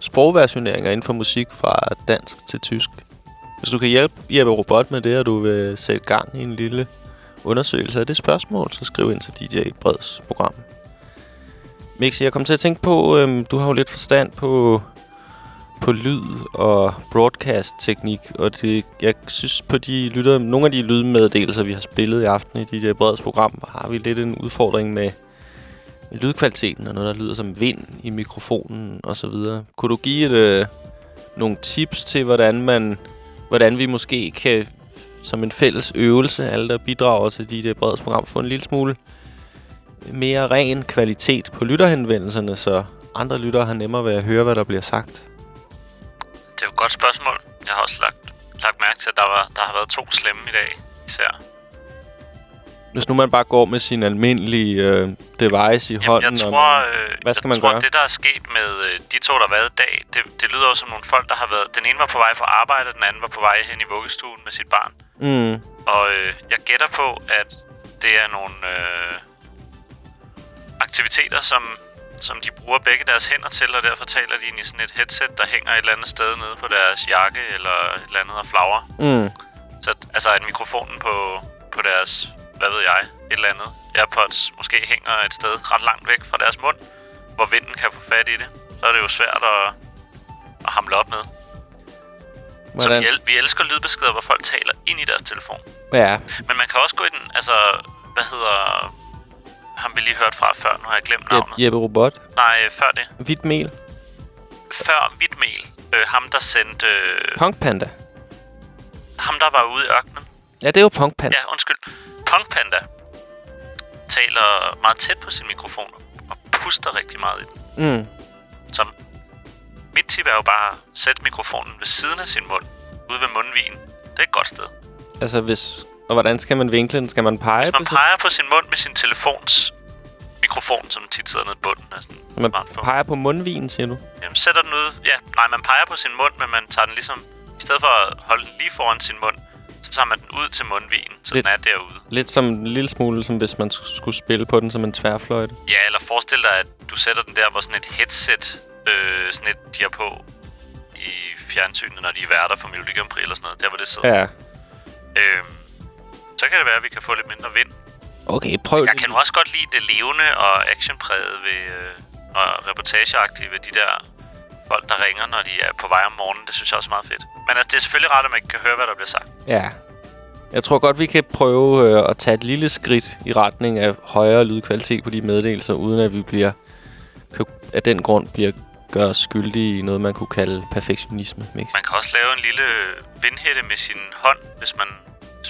sprogversioneringer inden for musik fra dansk til tysk. Hvis du kan hjælpe Jeppe Robot med det, og du vil sætte gang i en lille undersøgelse af det spørgsmål, så skriv ind til DJ Breds program. Mixi, jeg kom til at tænke på, øhm, du har jo lidt forstand på, på lyd og broadcast-teknik, og det, jeg synes på de lytter, nogle af de lydmeddelelser, vi har spillet i aften i DJ Breds program, har vi lidt en udfordring med, med lydkvaliteten, og noget, der lyder som vind i mikrofonen og så videre. Kunne du give et, øh, nogle tips til, hvordan man, hvordan vi måske kan, som en fælles øvelse, alle der bidrager til DJ Breds program, få en lille smule mere ren kvalitet på lytterhenvendelserne, så andre lyttere har nemmere ved at høre, hvad der bliver sagt? Det er jo et godt spørgsmål. Jeg har også lagt, lagt mærke til, at der, var, der har været to slemme i dag, især. Hvis nu man bare går med sin almindelige øh, device i Jamen, hånden, jeg tror, og øh, hvad skal jeg man tror, gøre? det, der er sket med øh, de to, der har været i dag, det, det lyder jo som nogle folk, der har været... Den ene var på vej på arbejde, og den anden var på vej hen i vuggestuen med sit barn. Mm. Og øh, jeg gætter på, at det er nogle øh, aktiviteter, som, som de bruger begge deres hænder til, og derfor taler de ind i sådan et headset, der hænger et eller andet sted nede på deres jakke eller et eller andet og flagrer. Mm. Så altså, at mikrofonen på, på deres, hvad ved jeg, et eller andet AirPods måske hænger et sted ret langt væk fra deres mund, hvor vinden kan få fat i det. Så er det jo svært at, at hamle op med. Så Hvordan? vi, el- vi elsker lydbeskeder, hvor folk taler ind i deres telefon. Ja. Men man kan også gå i den, altså, hvad hedder ham vi lige hørt fra før, nu har jeg glemt navnet. Jeppe, Jeppe Robot. Nej, øh, før det. Hvidt mel. Før Hvidtmel. Øh, ham, der sendte... Øh, Punk Panda. ham, der var ude i ørkenen. Ja, det er jo Punk Panda. Ja, undskyld. Punk Panda taler meget tæt på sin mikrofon og puster rigtig meget i den. Mm. Så mit tip er jo bare at sætte mikrofonen ved siden af sin mund, ude ved mundvigen. Det er et godt sted. Altså, hvis... Og hvordan skal man vinkle den? Skal man pege Hvis man på sin- peger på sin mund med sin telefons mikrofon, som tit sidder nede i bunden af sådan Man peger på mundvigen, siger du? Jamen, sætter den ud. Ja, nej, man peger på sin mund, men man tager den ligesom... I stedet for at holde den lige foran sin mund, så tager man den ud til mundvigen, så Lidt- den er derude. Lidt som en lille smule, som hvis man sk- skulle spille på den som en tværfløjte. Ja, eller forestil dig, at du sætter den der, hvor sådan et headset, øh, sådan et, de har på i fjernsynet, når de er værter for Melodi Grand Prix eller sådan noget. Der, hvor det sidder. Ja. Øhm, så kan det være, at vi kan få lidt mindre vind. Okay, prøv Jeg kan også godt lide det levende og actionpræget ved, øh, og reportageagtige ved de der folk, der ringer, når de er på vej om morgenen. Det synes jeg også er meget fedt. Men altså, det er selvfølgelig rart, at man ikke kan høre, hvad der bliver sagt. Ja. Jeg tror godt, vi kan prøve øh, at tage et lille skridt i retning af højere lydkvalitet på de meddelelser, uden at vi bliver af den grund bliver gør os skyldige i noget, man kunne kalde perfektionisme. Mix. Man kan også lave en lille vindhætte med sin hånd, hvis man,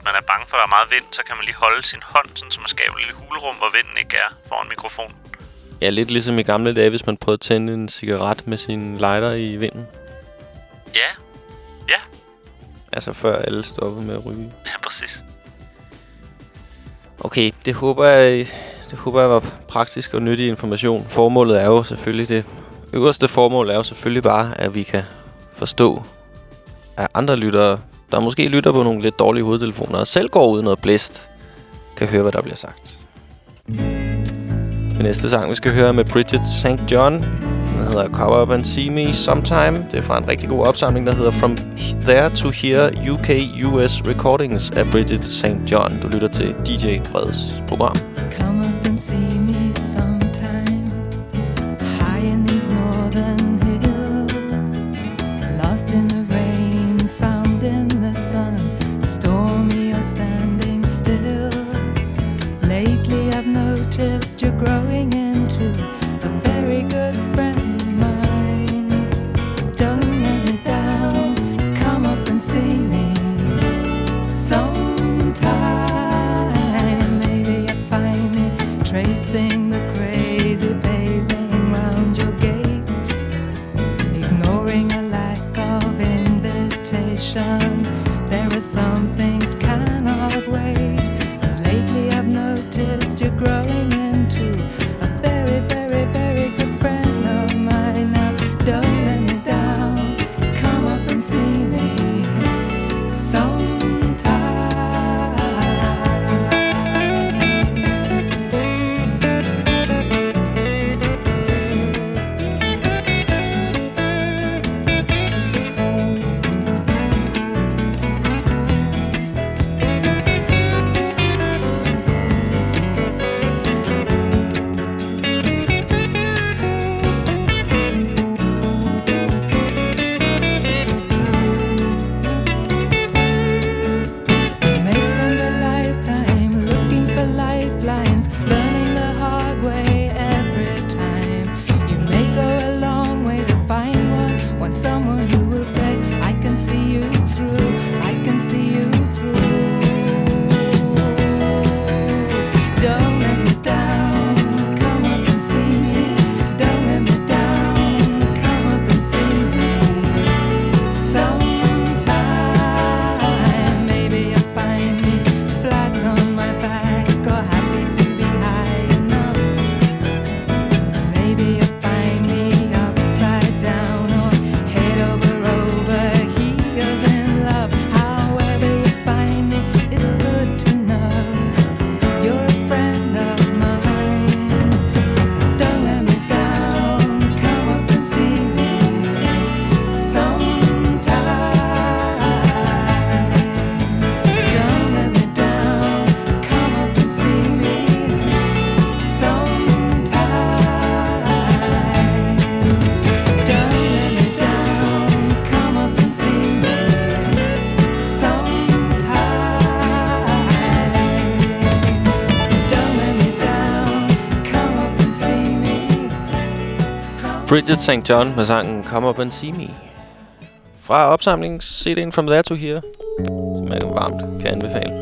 man er bange for, at der er meget vind, så kan man lige holde sin hånd, sådan, så man skaber et lille hulrum, hvor vinden ikke er foran mikrofonen. Ja, lidt ligesom i gamle dage, hvis man prøvede at tænde en cigaret med sin lighter i vinden. Ja, ja, Altså før alle stoppede med at ryge. ja, præcis. Okay, det håber jeg, det håber jeg var praktisk og nyttig information. Formålet er jo selvfølgelig det. Øverste formål er jo selvfølgelig bare, at vi kan forstå, at andre lyttere, der måske lytter på nogle lidt dårlige hovedtelefoner, og selv går uden noget blæst, kan høre, hvad der bliver sagt. Den næste sang, vi skal høre med Bridget St. John. Den hedder Cover Up and See Me Sometime. Det er fra en rigtig god opsamling, der hedder From There to Here UK-US Recordings af Bridget St. John. Du lytter til DJ Freds program. Come up and see Bridget St. John med sangen Come Up and See Me. Fra opsamlings-CD'en From There to Here, som jeg varmt kan anbefale.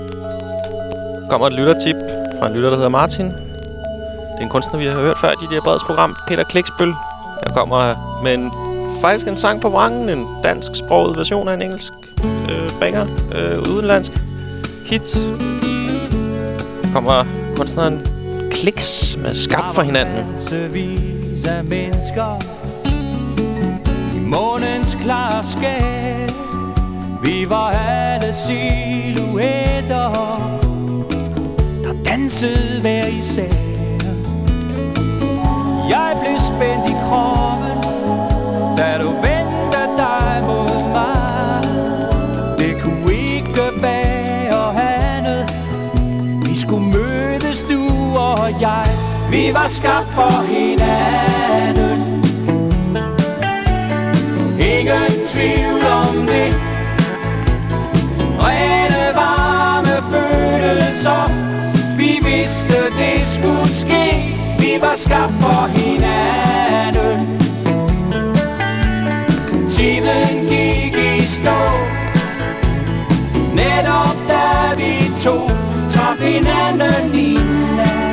Kommer et lyttertip fra en lytter, der hedder Martin. Det er en kunstner, vi har hørt før i det her Breds program, Peter Kliksbøl. Jeg kommer med en, faktisk en sang på vrangen, en dansk sproget version af en engelsk øh, banger, øh, udenlandsk hit. Der kommer kunstneren Kliks med skab for hinanden. Massevis af mennesker I månens klare skær Vi var alle silhuetter Der dansede hver især. Jeg blev spændt i kroppen Da du vendte Vi var skabt for hinanden. Ingen tvivl om det. Rene varme følelser. Vi vidste det skulle ske. Vi var skabt for hinanden. Tiden gik i stå. Netop da vi to Traf hinanden i land.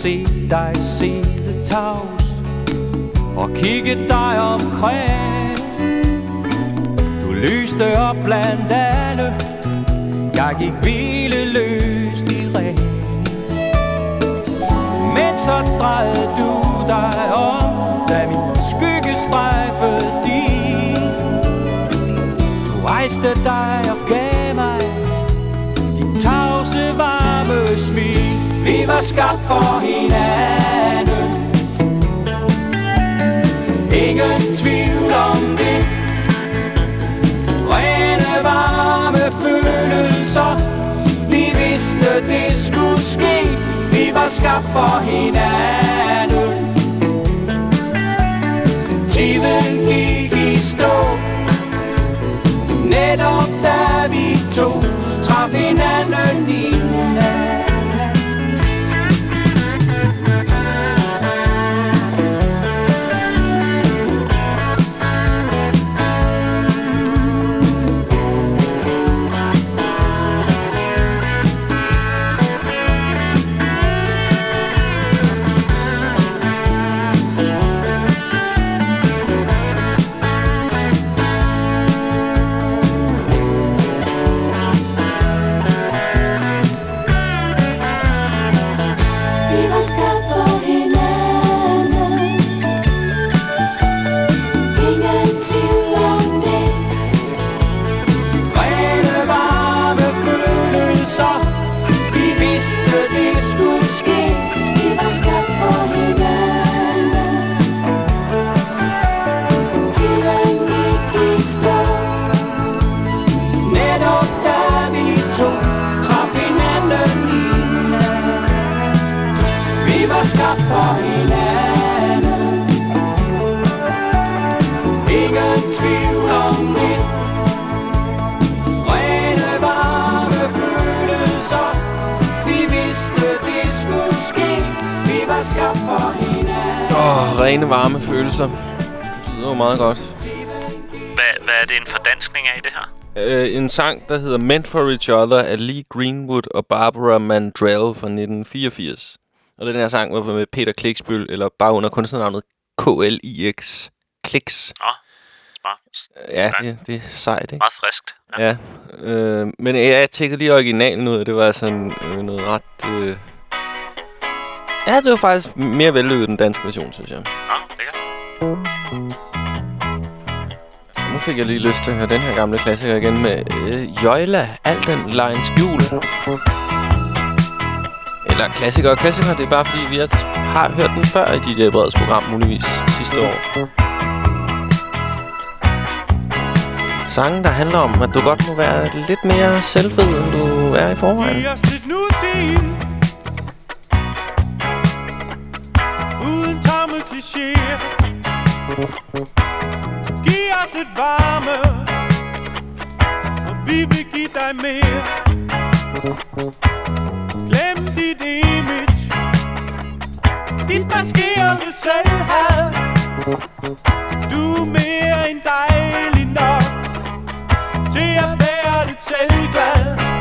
Se set dig sidde tavs Og kigge dig omkring. Du lyste op blandt alle Jeg gik hvileløst i ring. Men så drejede du dig om Da min skygge strejfede din. Du rejste dig og gav var skabt for hinanden. Ingen tvivl om det. Rene varme følelser. Vi vidste det skulle ske. Vi var skabt for hinanden. Tiden gik i stå. Netop da vi to traf hinanden i nat sang, der hedder Meant for Each Other af Lee Greenwood og Barbara Mandrell fra 1984. Og den her sang var med Peter Kliksbøl, eller bare under kunstnernavnet KLIX. Kliks. Nå, smart. Ja, det, det er sejt, ikke? Meget friskt. Ja. Øh, men jeg, jeg tjekkede lige originalen ud, og det var sådan øh, noget ret... Øh... Ja, det var faktisk mere vellykket den danske version, synes jeg. Nå, lækkert. Fik jeg lige lyst til at høre den her gamle klassiker igen med øh, Jøjla, alt den lejens jul. Eller klassiker og klassiker, det er bare fordi, vi har, har hørt den før i DJ Breds program, muligvis sidste år. Sangen, der handler om, at du godt må være lidt mere selvfed, end du er i forvejen. Giv os lidt nutid Uden tomme klichéer os et varme Og vi vil give dig mere. Glem dit image. Dit maskerede selvhed Du er mere end dejlig nok Til at være lidt selvglad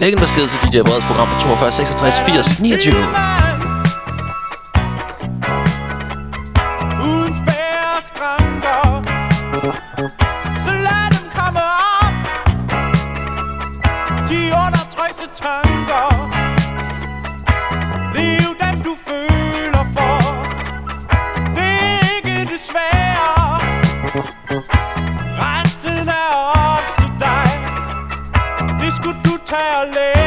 Læg en besked til DJ Breds program på 42 66 80 29. Thank you. Du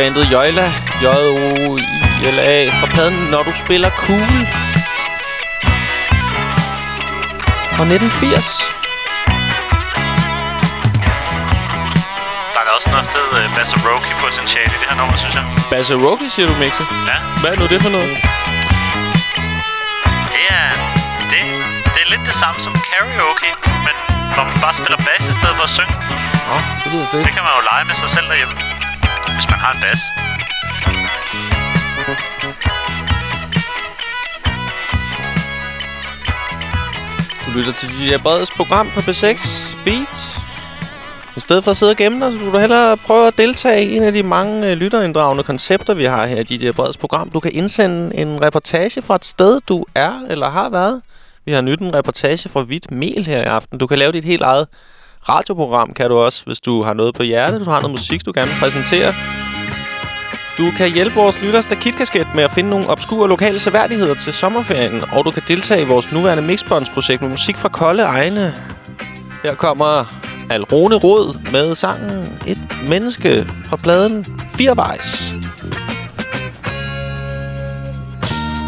Du lytter til bandet Jøjla, J-O-I-L-A, fra pladen Når du spiller cool. Fra 1980. Der er da også noget fed uh, Basaroki potentiale i det her nummer, synes jeg. Basaroki, siger du, Mixi? Ja. Hvad er nu det for noget? Det er, det, det er lidt det samme som karaoke, men hvor man bare spiller bass i stedet for at synge. Åh, oh, det lyder fedt. Det kan man jo lege med sig selv derhjemme, man har en bas. Du lytter til DJ Breds program på B6 Beat. I stedet for at sidde og gemme dig, så skulle du hellere prøve at deltage i en af de mange øh, lytterinddragende koncepter, vi har her i DJ Breds program. Du kan indsende en reportage fra et sted, du er eller har været. Vi har nyt en reportage fra Hvidt Mel her i aften. Du kan lave dit helt eget radioprogram, kan du også, hvis du har noget på hjertet. Du har noget musik, du gerne vil præsentere. Du kan hjælpe vores lytter Stakitkasket med at finde nogle obskure lokale seværdigheder til sommerferien, og du kan deltage i vores nuværende Mixbonds-projekt med musik fra kolde egne. Her kommer Alrone Rod med sangen Et Menneske fra pladen Firevejs.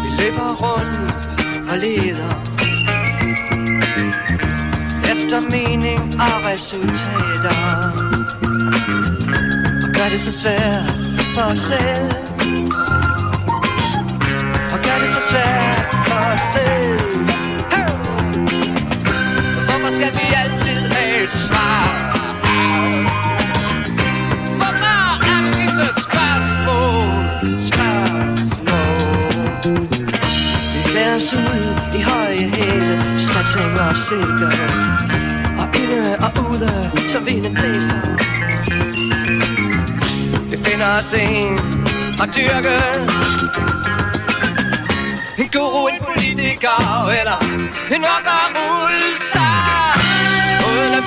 Vi løber rundt og leder Efter mening og resultater Og gør det så svært for os selv Og gør det så svært for os selv Hey! Hvorfor skal vi altid have et svar? Hvorfor er det disse spørgsmål? Spørgsmål Vi klæder os ud i høje hæle Satin og silke Og inde og ude, så vinden blæser Vi finder os en at dyrke. En guru, en politiker eller en rocker rullestar Uden at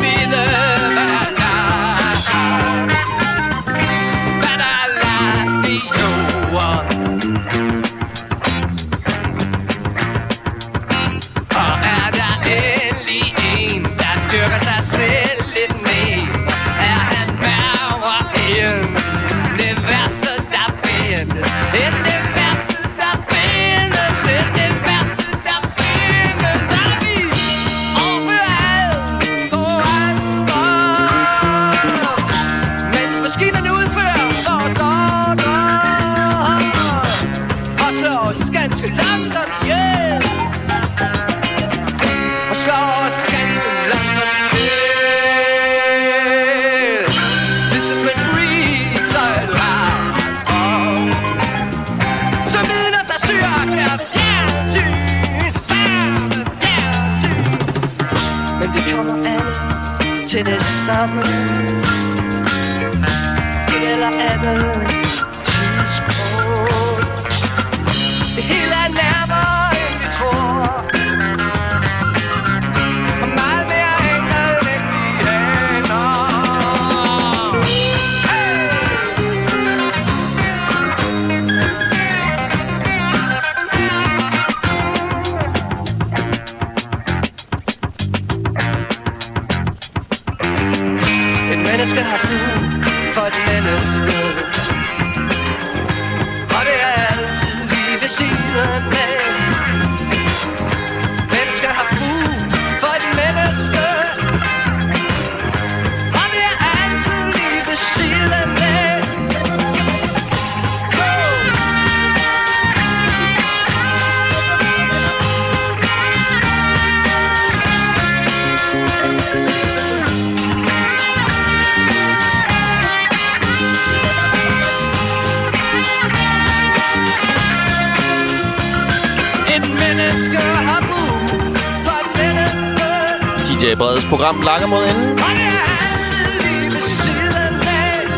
program lakker mod enden.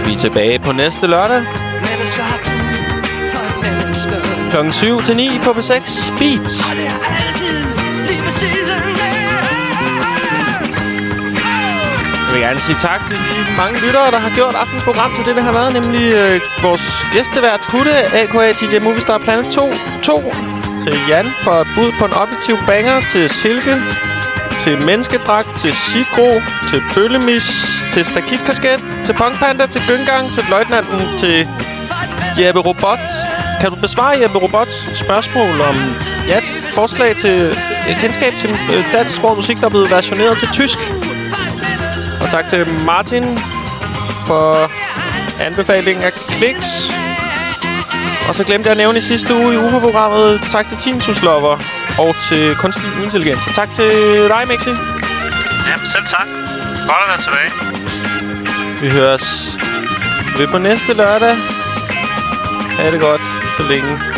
Vi er tilbage på næste lørdag. Klokken 7 til 9 på B6 Beat. Jeg vil gerne sige tak til de mange lyttere, der har gjort aftens program til det, det har været. Nemlig øh, vores gæstevært Putte, a.k.a. DJ Movistar Planet 2. 2. Til Jan for et bud på en objektiv banger. Til Silke. Til Menneskedragt. Til sikro, Til pøllemis, Til Stakitkasket. Til Punkpanda. Til Gyngang. Til Løjtnanten. Til Jeppe Robot. Kan du besvare Jeppe Robots spørgsmål om ja, forslag til et kendskab til øh, dansk sprog musik, der er blevet versioneret til tysk? Og tak til Martin for anbefalingen af Kliks. Og så glemte jeg at nævne i sidste uge i UFO-programmet, tak til Tintus Lover og til kunstig intelligens. Tak til dig, Mixi. Jamen, selv tak. Godt at være tilbage. Vi høres ved på næste lørdag. Ha' det godt, så længe.